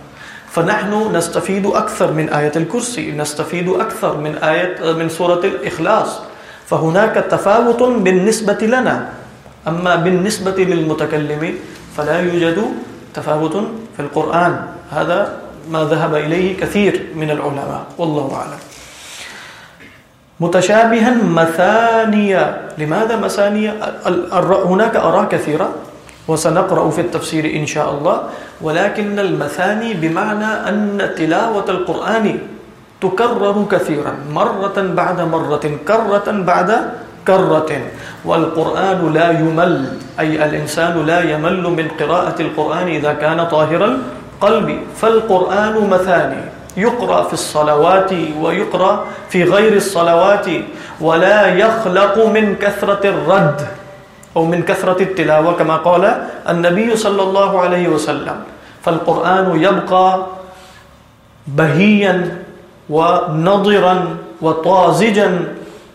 فنحن نستفيد أكثر من آية الكرسي، نستفيد أكثر من آية، من سورة الإخلاص. فهناك تفاوت بالنسبة لنا. أما بالنسبة للمتكلم فلا يوجد تفاوت في القرآن. هذا ما ذهب إليه كثير من العلماء. والله أعلم. متشابها مثانية. لماذا مثانية؟ هناك أراء كثيرة. وسنقرأ في التفسير إن شاء الله. ولكن المثاني بمعنى أن تلاوة القرآن تكرر كثيرا، مرة بعد مرة، كرة بعد كرة. والقرآن لا يمل، أي الإنسان لا يمل من قراءة القرآن إذا كان طاهر القلب. فالقرآن مثاني، يقرأ في الصلوات ويقرأ في غير الصلوات، ولا يخلق من كثرة الرد. أو من كثرة التلاوة كما قال النبي صلى الله عليه وسلم. فالقرآن يبقى بهيا ونضرا وطازجا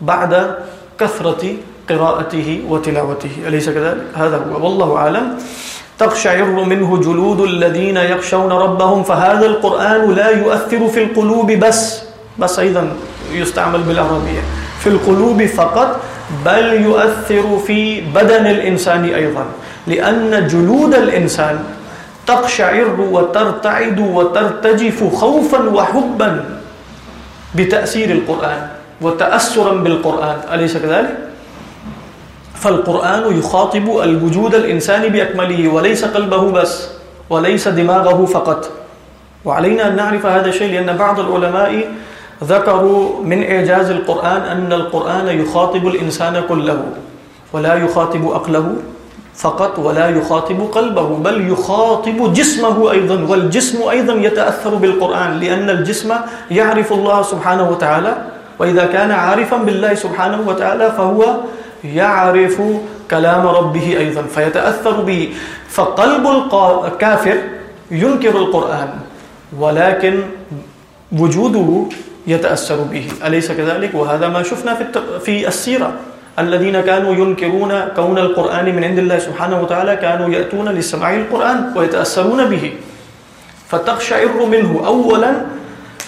بعد كثرة قراءته وتلاوته. أليس كذلك؟ هذا هو. والله أعلم. تقشعر منه جلود الذين يخشون ربهم، فهذا القرآن لا يؤثر في القلوب بس بس أيضا يستعمل بالعربية. في القلوب فقط بل يؤثر في بدن الإنسان أيضا، لأن جلود الإنسان تقشعر وترتعد وترتجف خوفا وحبا بتأثير القرآن وتأثرا بالقرآن، أليس كذلك؟ فالقرآن يخاطب الوجود الإنساني بأكمله، وليس قلبه بس، وليس دماغه فقط وعلينا أن نعرف هذا الشيء، لأن بعض العلماء ذكروا من إعجاز القرآن أن القرآن يخاطب الإنسان كله ولا يخاطب أقله فقط ولا يخاطب قلبه بل يخاطب جسمه أيضا والجسم أيضا يتأثر بالقرآن، لأن الجسم يعرف الله سبحانه وتعالى وإذا كان عارفا بالله سبحانه وتعالى فهو يعرف كلام ربه أيضا فيتأثر به فقلب الكافر ينكر القرآن، ولكن وجوده يتأثر به. أليس كذلك؟ وهذا ما شفنا في في السيرة. الذين كانوا ينكرون كون القرآن من عند الله سبحانه وتعالى كانوا يأتون لسماع القرآن ويتأثرون به. فتقشعر منه. أولا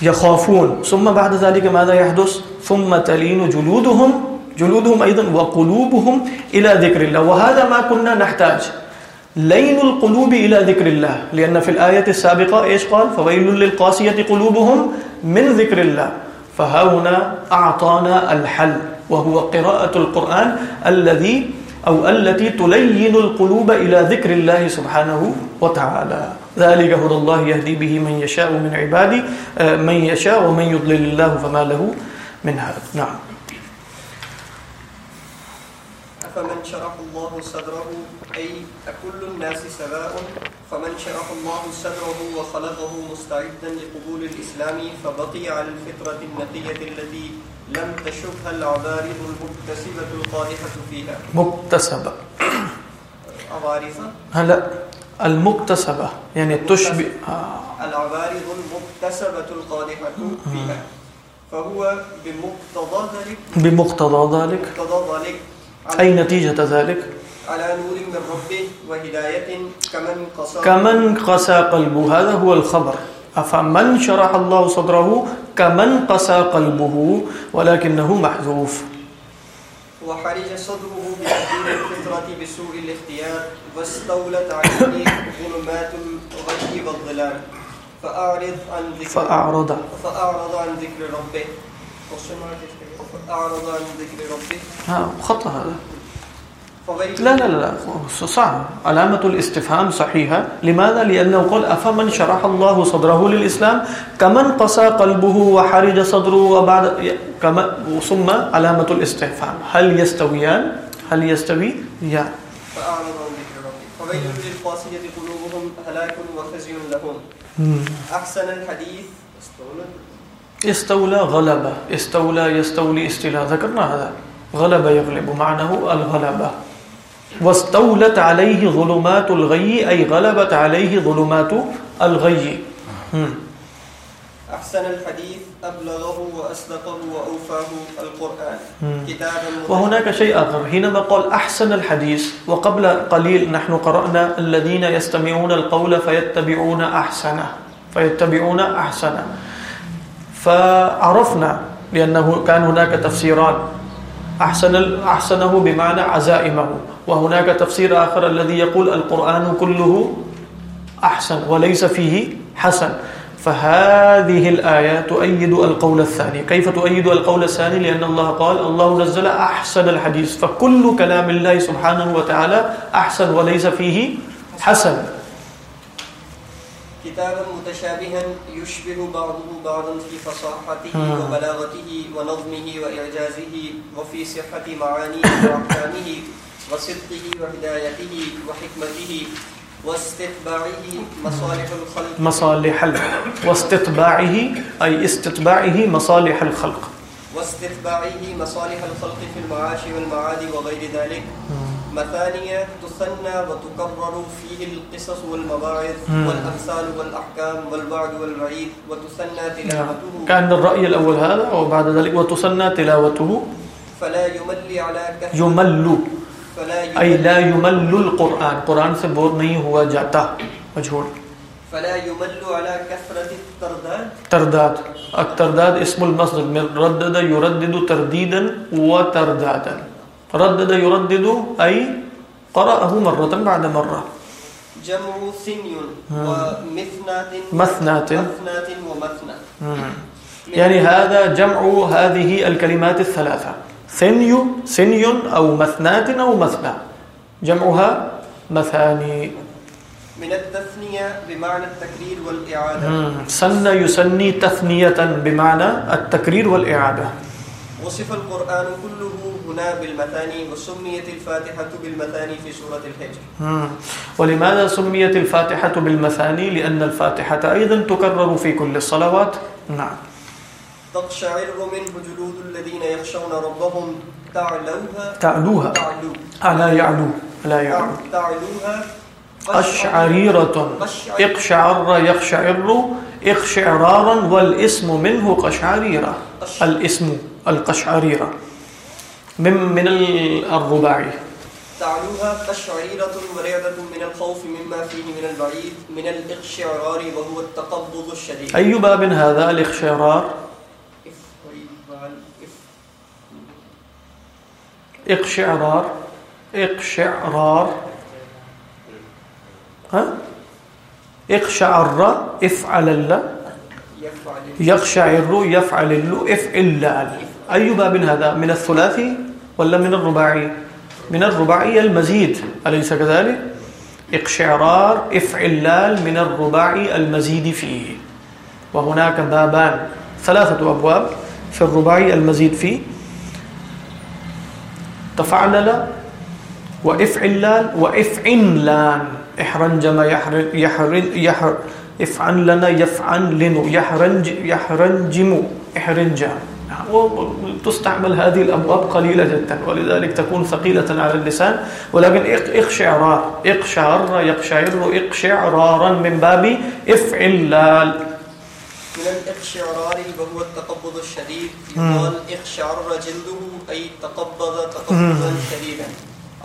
يخافون. ثم بعد ذلك ماذا يحدث؟ ثم تلين جلودهم جلودهم أيضا وقلوبهم إلى ذكر الله. وهذا ما كنا نحتاج. لين القلوب إلى ذكر الله لأن في الآية السابقة إيش قال؟ فويل للقاسية قلوبهم من ذكر الله فهنا أعطانا الحل وهو قراءة القرآن الذي أو التي تلين القلوب إلى ذكر الله سبحانه وتعالى. ذلك هدى الله يهدي به من يشاء من عبادي من يشاء ومن يضلل الله فما له من هذا نعم. فمن شرح الله صدره أي أكل الناس سواء فمن شرح الله صدره وخلقه مستعدا لقبول الإسلام فبقي على الفطرة النقية التي لم تشبه العبارض المكتسبة القادحة فيها. مكتسبة. عبارضة هلا المكتسبة يعني تشبه العبارض المكتسبة القادحة فيها. فهو بمقتضى ذلك بمقتضى ذلك. مقتضى ذلك أي نتيجة ذلك على نور من ربه وهداية كمن قصى كمن قسى قلبه هذا هو الخبر. أفمن شرح الله صدره كمن قسى قلبه ولكنه محذوف. وحرج صدره بتحديد الفطرة بسوء الاختيار واستولت عليه ظلمات الغي والظلام. فأعرض عن ذكر فأعرض فأعرض عن ذكر ربه. فأعرض عن ذكر ربه ها خطأ هذا لا لا لا صعب علامة الاستفهام صحيحة لماذا؟ لأنه قال أفمن شرح الله صدره للإسلام كمن قسى قلبه وحرج صدره وبعد كما ثم علامة الاستفهام هل يستويان؟ هل يستوي؟ يا فأعرض عن ذكر ربه فويل للقاسية قلوبهم هلاك وخزي لهم أحسن الحديث استولى غلبة. استولى يستولي استلا ذكرنا هذا. غلب يغلب معناه الغلبة. واستولت عليه ظلمات الغي أي غلبت عليه ظلمات الغي. أحسن الحديث أبلغه وأصدقه وأوفاه القرآن. كتابا وهناك شيء آخر. حينما قال أحسن الحديث وقبل قليل نحن قرأنا الذين يستمعون القول فيتبعون أحسنه. فيتبعون أحسنه. فعرفنا لأنه كان هناك تفسيران أحسن أحسنه بمعنى عزائمه وهناك تفسير آخر الذي يقول القرآن كله أحسن وليس فيه حسن فهذه الآية تؤيد القول الثاني كيف تؤيد القول الثاني لأن الله قال الله نزل أحسن الحديث فكل كلام الله سبحانه وتعالى أحسن وليس فيه حسن كتابا متشابها يشبه بعضه بعضا في فصاحته وبلاغته ونظمه وإعجازه وفي صحة معانيه وأحكامه وصدقه وهدايته وحكمته واستتباعه مصالح الخلق. مصالح واستتباعه أي استتباعه مصالح الخلق. واستتباعه مصالح الخلق في المعاش والمعاد وغير ذلك. مثانية وتكرر فيه القصص والمواعظ والأمثال والأحكام والوعد والوعيد وتثنى تلاوته. كان الرأي الأول هذا وبعد ذلك وتثنى تلاوته. فلا يمل على كثرة يمل. فلا أي لا يمل القرآن. قرآن سے بور نہیں ہوا جاتا. مجھول. فلا يمل على كثرة الترداد. ترداد. الترداد اسم المصدر من ردد يردد ترديدا وتردادا. ردد يردد أي قرأه مرة بعد مرة. جمع ثني ومثنات مثنات. مثنات ومثنى. يعني هذا جمع هذه الكلمات الثلاثة. ثني ثني أو مثنات أو مثنى. جمعها مثاني. من التثنية بمعنى التكرير والإعادة. سن يسني تثنية بمعنى التكرير والإعادة. وصف القرآن كله هنا بالمثاني وسميت الفاتحة بالمثاني في سورة الحجر مم. ولماذا سميت الفاتحة بالمثاني؟ لأن الفاتحة أيضا تكرر في كل الصلوات. نعم. تقشعر منه جلود الذين يخشون ربهم. تعلوها. تعلوها. تعلو. ألا يعلو. لا يعلو. تعلوها. قشعريرة اقشعر يقشعر اقشعرارا والاسم منه قشعريرة. الاسم القشعريرة. من من الرباعي تعلوها من الخوف مما فيه من البعيد من الاقشعرار وهو التقبض الشديد. أي باب هذا الاقشعرار اقشعرار اقشعرار ها؟ اقشعر افعل الله يفعل. يقشعر يفعل اللو افعل أي باب هذا من الثلاثي ولا من الرباعي؟ من الرباعي المزيد، أليس كذلك؟ اقشعرار افعلال من الرباعي المزيد فيه. وهناك بابان، ثلاثة أبواب في الرباعي المزيد فيه. تفعلل وافعلال وافعنلان احرنجم يحرن يحرن، يحر افعن لنا يفعن لنو. يحرنج، يحرنجم. احرنجام وتستعمل هذه الابواب قليله جدا ولذلك تكون ثقيله على اللسان. ولكن اقشعرار اقشعر يقشعر اقشعرارا من باب افعلال من الاقشعرار وهو التقبض الشديد. يقال اقشعر جلده أي تقبض تقبضا شديدا.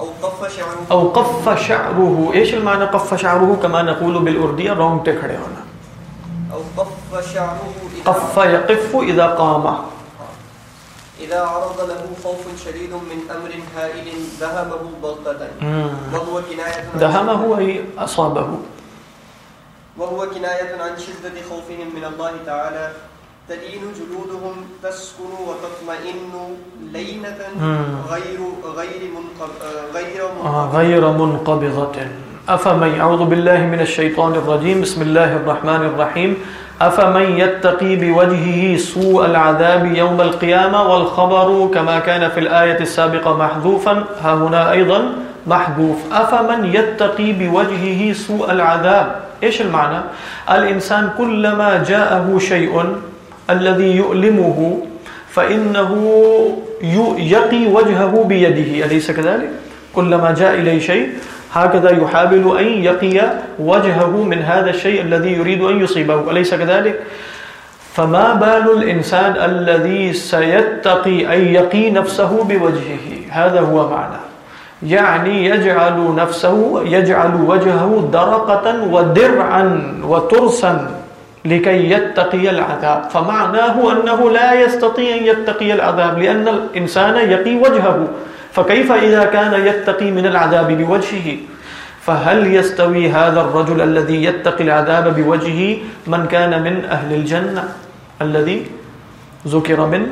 أو قف شعره. او قف شعره. ايش المعنى قف شعره؟ كما نقول بالارديه رونگ تے کھڑے ہونا. أو قف شعره قف يقف اذا قام. إذا عرض له خوف شديد من أمر هائل ذهبه بغتة. وهو كناية عن دهمه اي اصابه وهو كناية عن شدة خوفهم من الله تعالى. تلين جلودهم تسكن وتطمئن لينة غير غير منقب غير منقبضة. غير منقبضة. أفمن أعوذ بالله من الشيطان الرجيم. بسم الله الرحمن الرحيم. أفمن يتقي بوجهه سوء العذاب يوم القيامة والخبر كما كان في الآية السابقة محذوفا ها هنا أيضا محذوف أفمن يتقي بوجهه سوء العذاب إيش المعنى؟ الإنسان كلما جاءه شيء الذي يؤلمه فإنه يقي وجهه بيده، أليس كذلك؟ كلما جاء إليه شيء هكذا يحاول أن يقي وجهه من هذا الشيء الذي يريد أن يصيبه. أليس كذلك؟ فما بال الإنسان الذي سيتقي أن يقي نفسه بوجهه؟ هذا هو معنى. يعني يجعل نفسه، يجعل وجهه درقة ودرعا وترسا لكي يتقي العذاب. فمعناه أنه لا يستطيع أن يتقي العذاب، لأن الإنسان يقي وجهه. فكيف إذا كان يتقي من العذاب بوجهه؟ فهل يستوي هذا الرجل الذي يتقي العذاب بوجهه من كان من أهل الجنة؟ الذي ذكر من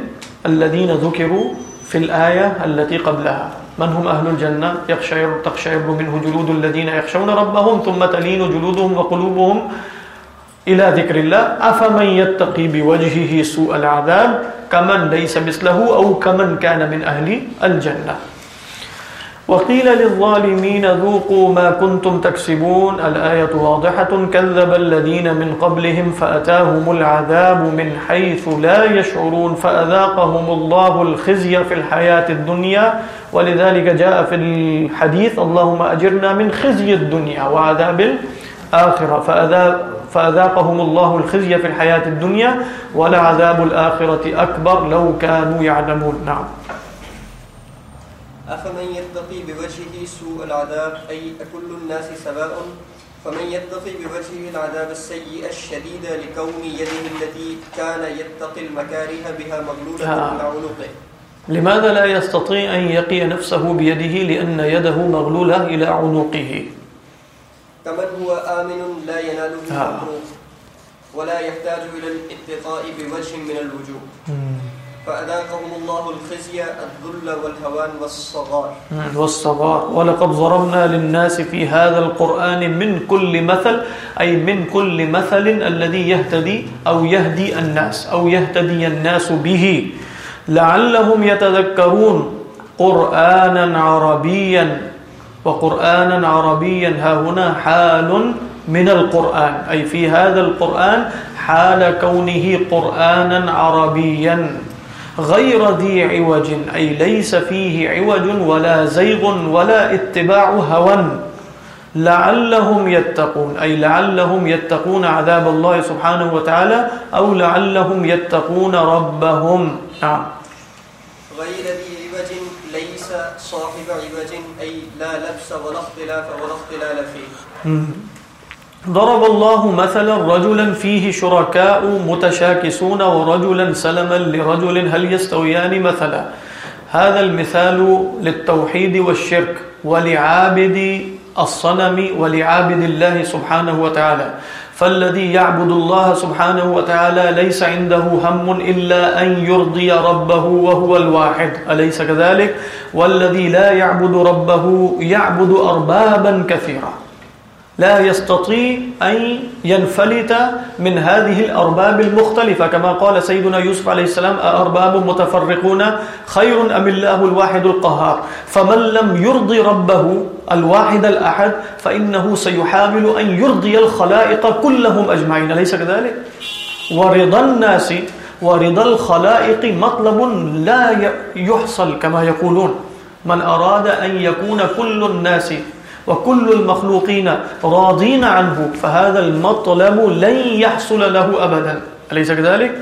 الذين ذكروا في الآية التي قبلها. من هم أهل الجنة؟ يقشعر تقشعر منه جلود الذين يخشون ربهم ثم تلين جلودهم وقلوبهم إلى ذكر الله. أفمن يتقي بوجهه سوء العذاب؟ كمن ليس مثله أو كمن كان من أهل الجنة؟ وقيل للظالمين ذوقوا ما كنتم تكسبون الآية واضحة كذب الذين من قبلهم فأتاهم العذاب من حيث لا يشعرون فأذاقهم الله الخزي في الحياة الدنيا ولذلك جاء في الحديث اللهم أجرنا من خزي الدنيا وعذاب الآخرة فأذاقهم الله الخزي في الحياة الدنيا ولعذاب الآخرة أكبر لو كانوا يعلمون نعم. أفمن يتقي بوجهه سوء العذاب؟ أي أكل الناس سواء؟ فمن يتقي بوجهه العذاب السيء الشديد لكون يده التي كان يتقي المكاره بها مغلولة. إلى عنقه. لماذا لا يستطيع أن يقي نفسه بيده لأن يده مغلولة إلى عنقه؟ كمن هو آمن لا يناله. المكروه ولا يحتاج إلى الاتقاء بوجه من الوجوه. فأذاقهم الله الخزي، الذل والهوان والصغار. والصغار. ولقد ضربنا للناس في هذا القرآن من كل مثل، أي من كل مثل الذي يهتدي أو يهدي الناس، أو يهتدي الناس به. لعلهم يتذكرون قرآنا عربيا. وقرآنا عربيا، ها هنا حال من القرآن. أي في هذا القرآن حال كونه قرآنا عربيا. غير ذي عوج أي ليس فيه عوج ولا زيغ ولا اتباع هوى. لعلهم يتقون أي لعلهم يتقون عذاب الله سبحانه وتعالى أو لعلهم يتقون ربهم. نعم. غير ذي عوج ليس صاحب عوج أي لا لبس ولا اختلاف ولا اختلال فيه. ضرب الله مثلا رجلا فيه شركاء متشاكسون ورجلا سلما لرجل، هل يستويان مثلا؟ هذا المثال للتوحيد والشرك ولعابد الصنم ولعابد الله سبحانه وتعالى. فالذي يعبد الله سبحانه وتعالى ليس عنده هم إلا أن يرضي ربه وهو الواحد. أليس كذلك؟ والذي لا يعبد ربه يعبد أربابا كثيرا. لا يستطيع أن ينفلت من هذه الأرباب المختلفة. كما قال سيدنا يوسف عليه السلام أرباب متفرقون، خير أم الله الواحد القهار؟ فمن لم يرضي ربه الواحد الأحد، فإنه سيحاول أن يرضي الخلائق كلهم أجمعين. ليس كذلك؟ ورضا الناس، ورضا الخلائق مطلب لا يحصل كما يقولون. من أراد أن يكون كل الناس وكل المخلوقين راضين عنه فهذا المطلب لن يحصل له أبدا. أليس كذلك؟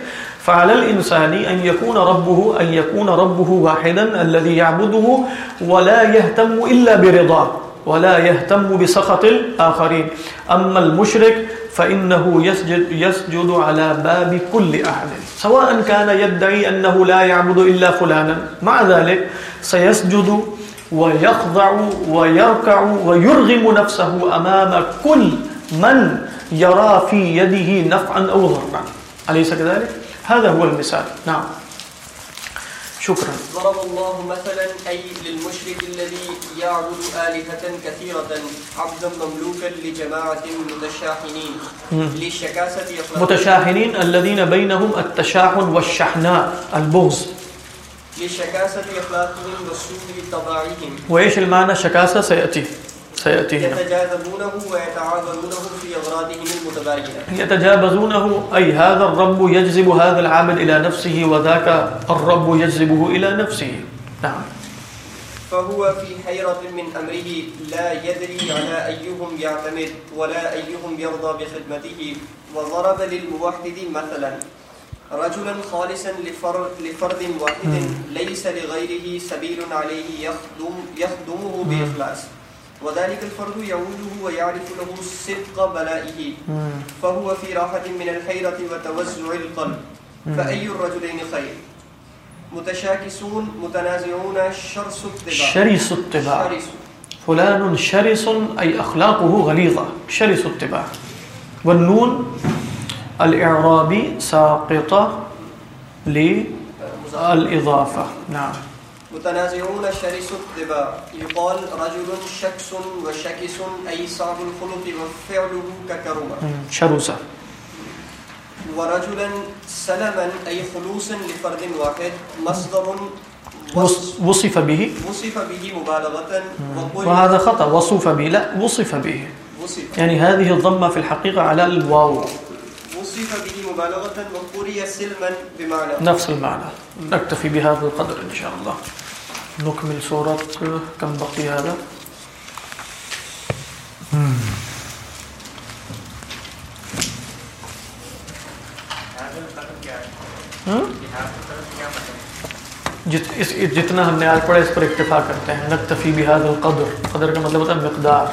فعلى الإنسان أن يكون ربه أن يكون ربه واحدا الذي يعبده ولا يهتم إلا برضاه ولا يهتم بسخط الآخرين. أما المشرك فإنه يسجد, يسجد على باب كل أحد. سواء كان يدعي أنه لا يعبد إلا فلانا مع ذلك سيسجد ويخضع ويركع ويرغم نفسه أمام كل من يرى في يده نفعا أو ضرا أليس كذلك؟ هذا هو المثال. نعم. شكرا. ضرب الله مثلا أي للمشرك الذي يعبد آلهة كثيرة عبدا مملوكا لجماعة متشاحنين. للشكاسة متشاحنين الذين بينهم التشاحن والشحناء البغض. لشكاسة أخلاقهم وسوء طباعهم وإيش المعنى شكاسة سيأتي سيأتي هنا يتجاذبونه ويتعاونونه في أغراضهم المتباينة يتجابزونه أي هذا الرب يجذب هذا العبد إلى نفسه وذاك الرب يجذبه إلى نفسه نعم۔ فهو في حيرة من أمره لا يدري على أيهم يعتمد ولا أيهم يرضى بخدمته وضرب للموحد مثلا۔ رجلا خالصا لفرد, واحد ليس لغيره سبيل عليه يخدم يخدمه بإخلاص. وذلك الفرد يعوده ويعرف له صدق بلائه. فهو في راحة من الحيرة وتوزع القلب. فأي الرجلين خير؟ متشاكسون متنازعون شرس الطباع شرس الطباع فلان شرس أي أخلاقه غليظة. شرس الطباع والنون الإعرابي ساقطة للإضافة. نعم. متنازعون شرس الطباع يقال رجل شكس وشكس أي صعب الخلق وفعله ككرمة. شرسة ورجلا سلما أي خلوصا لفرد واحد. مصدر وص- وصف به. وصف به مبالغة. وهذا خطأ. وصف به. لا وصف به. وصف. يعني هذه الضمة في الحقيقة على الواو. وصف به مبالغة وقري سلما بمعنى نفس المعنى نكتفي بهذا القدر إن شاء الله نكمل سورة كم بقي هذا۔ جت اس جتنا ہم نے آج پڑھا اس پر اکتفا کرتے ہیں۔ نکتفی بهذا القدر۔ قدر کا مطلب ہوتا ہے مقدار۔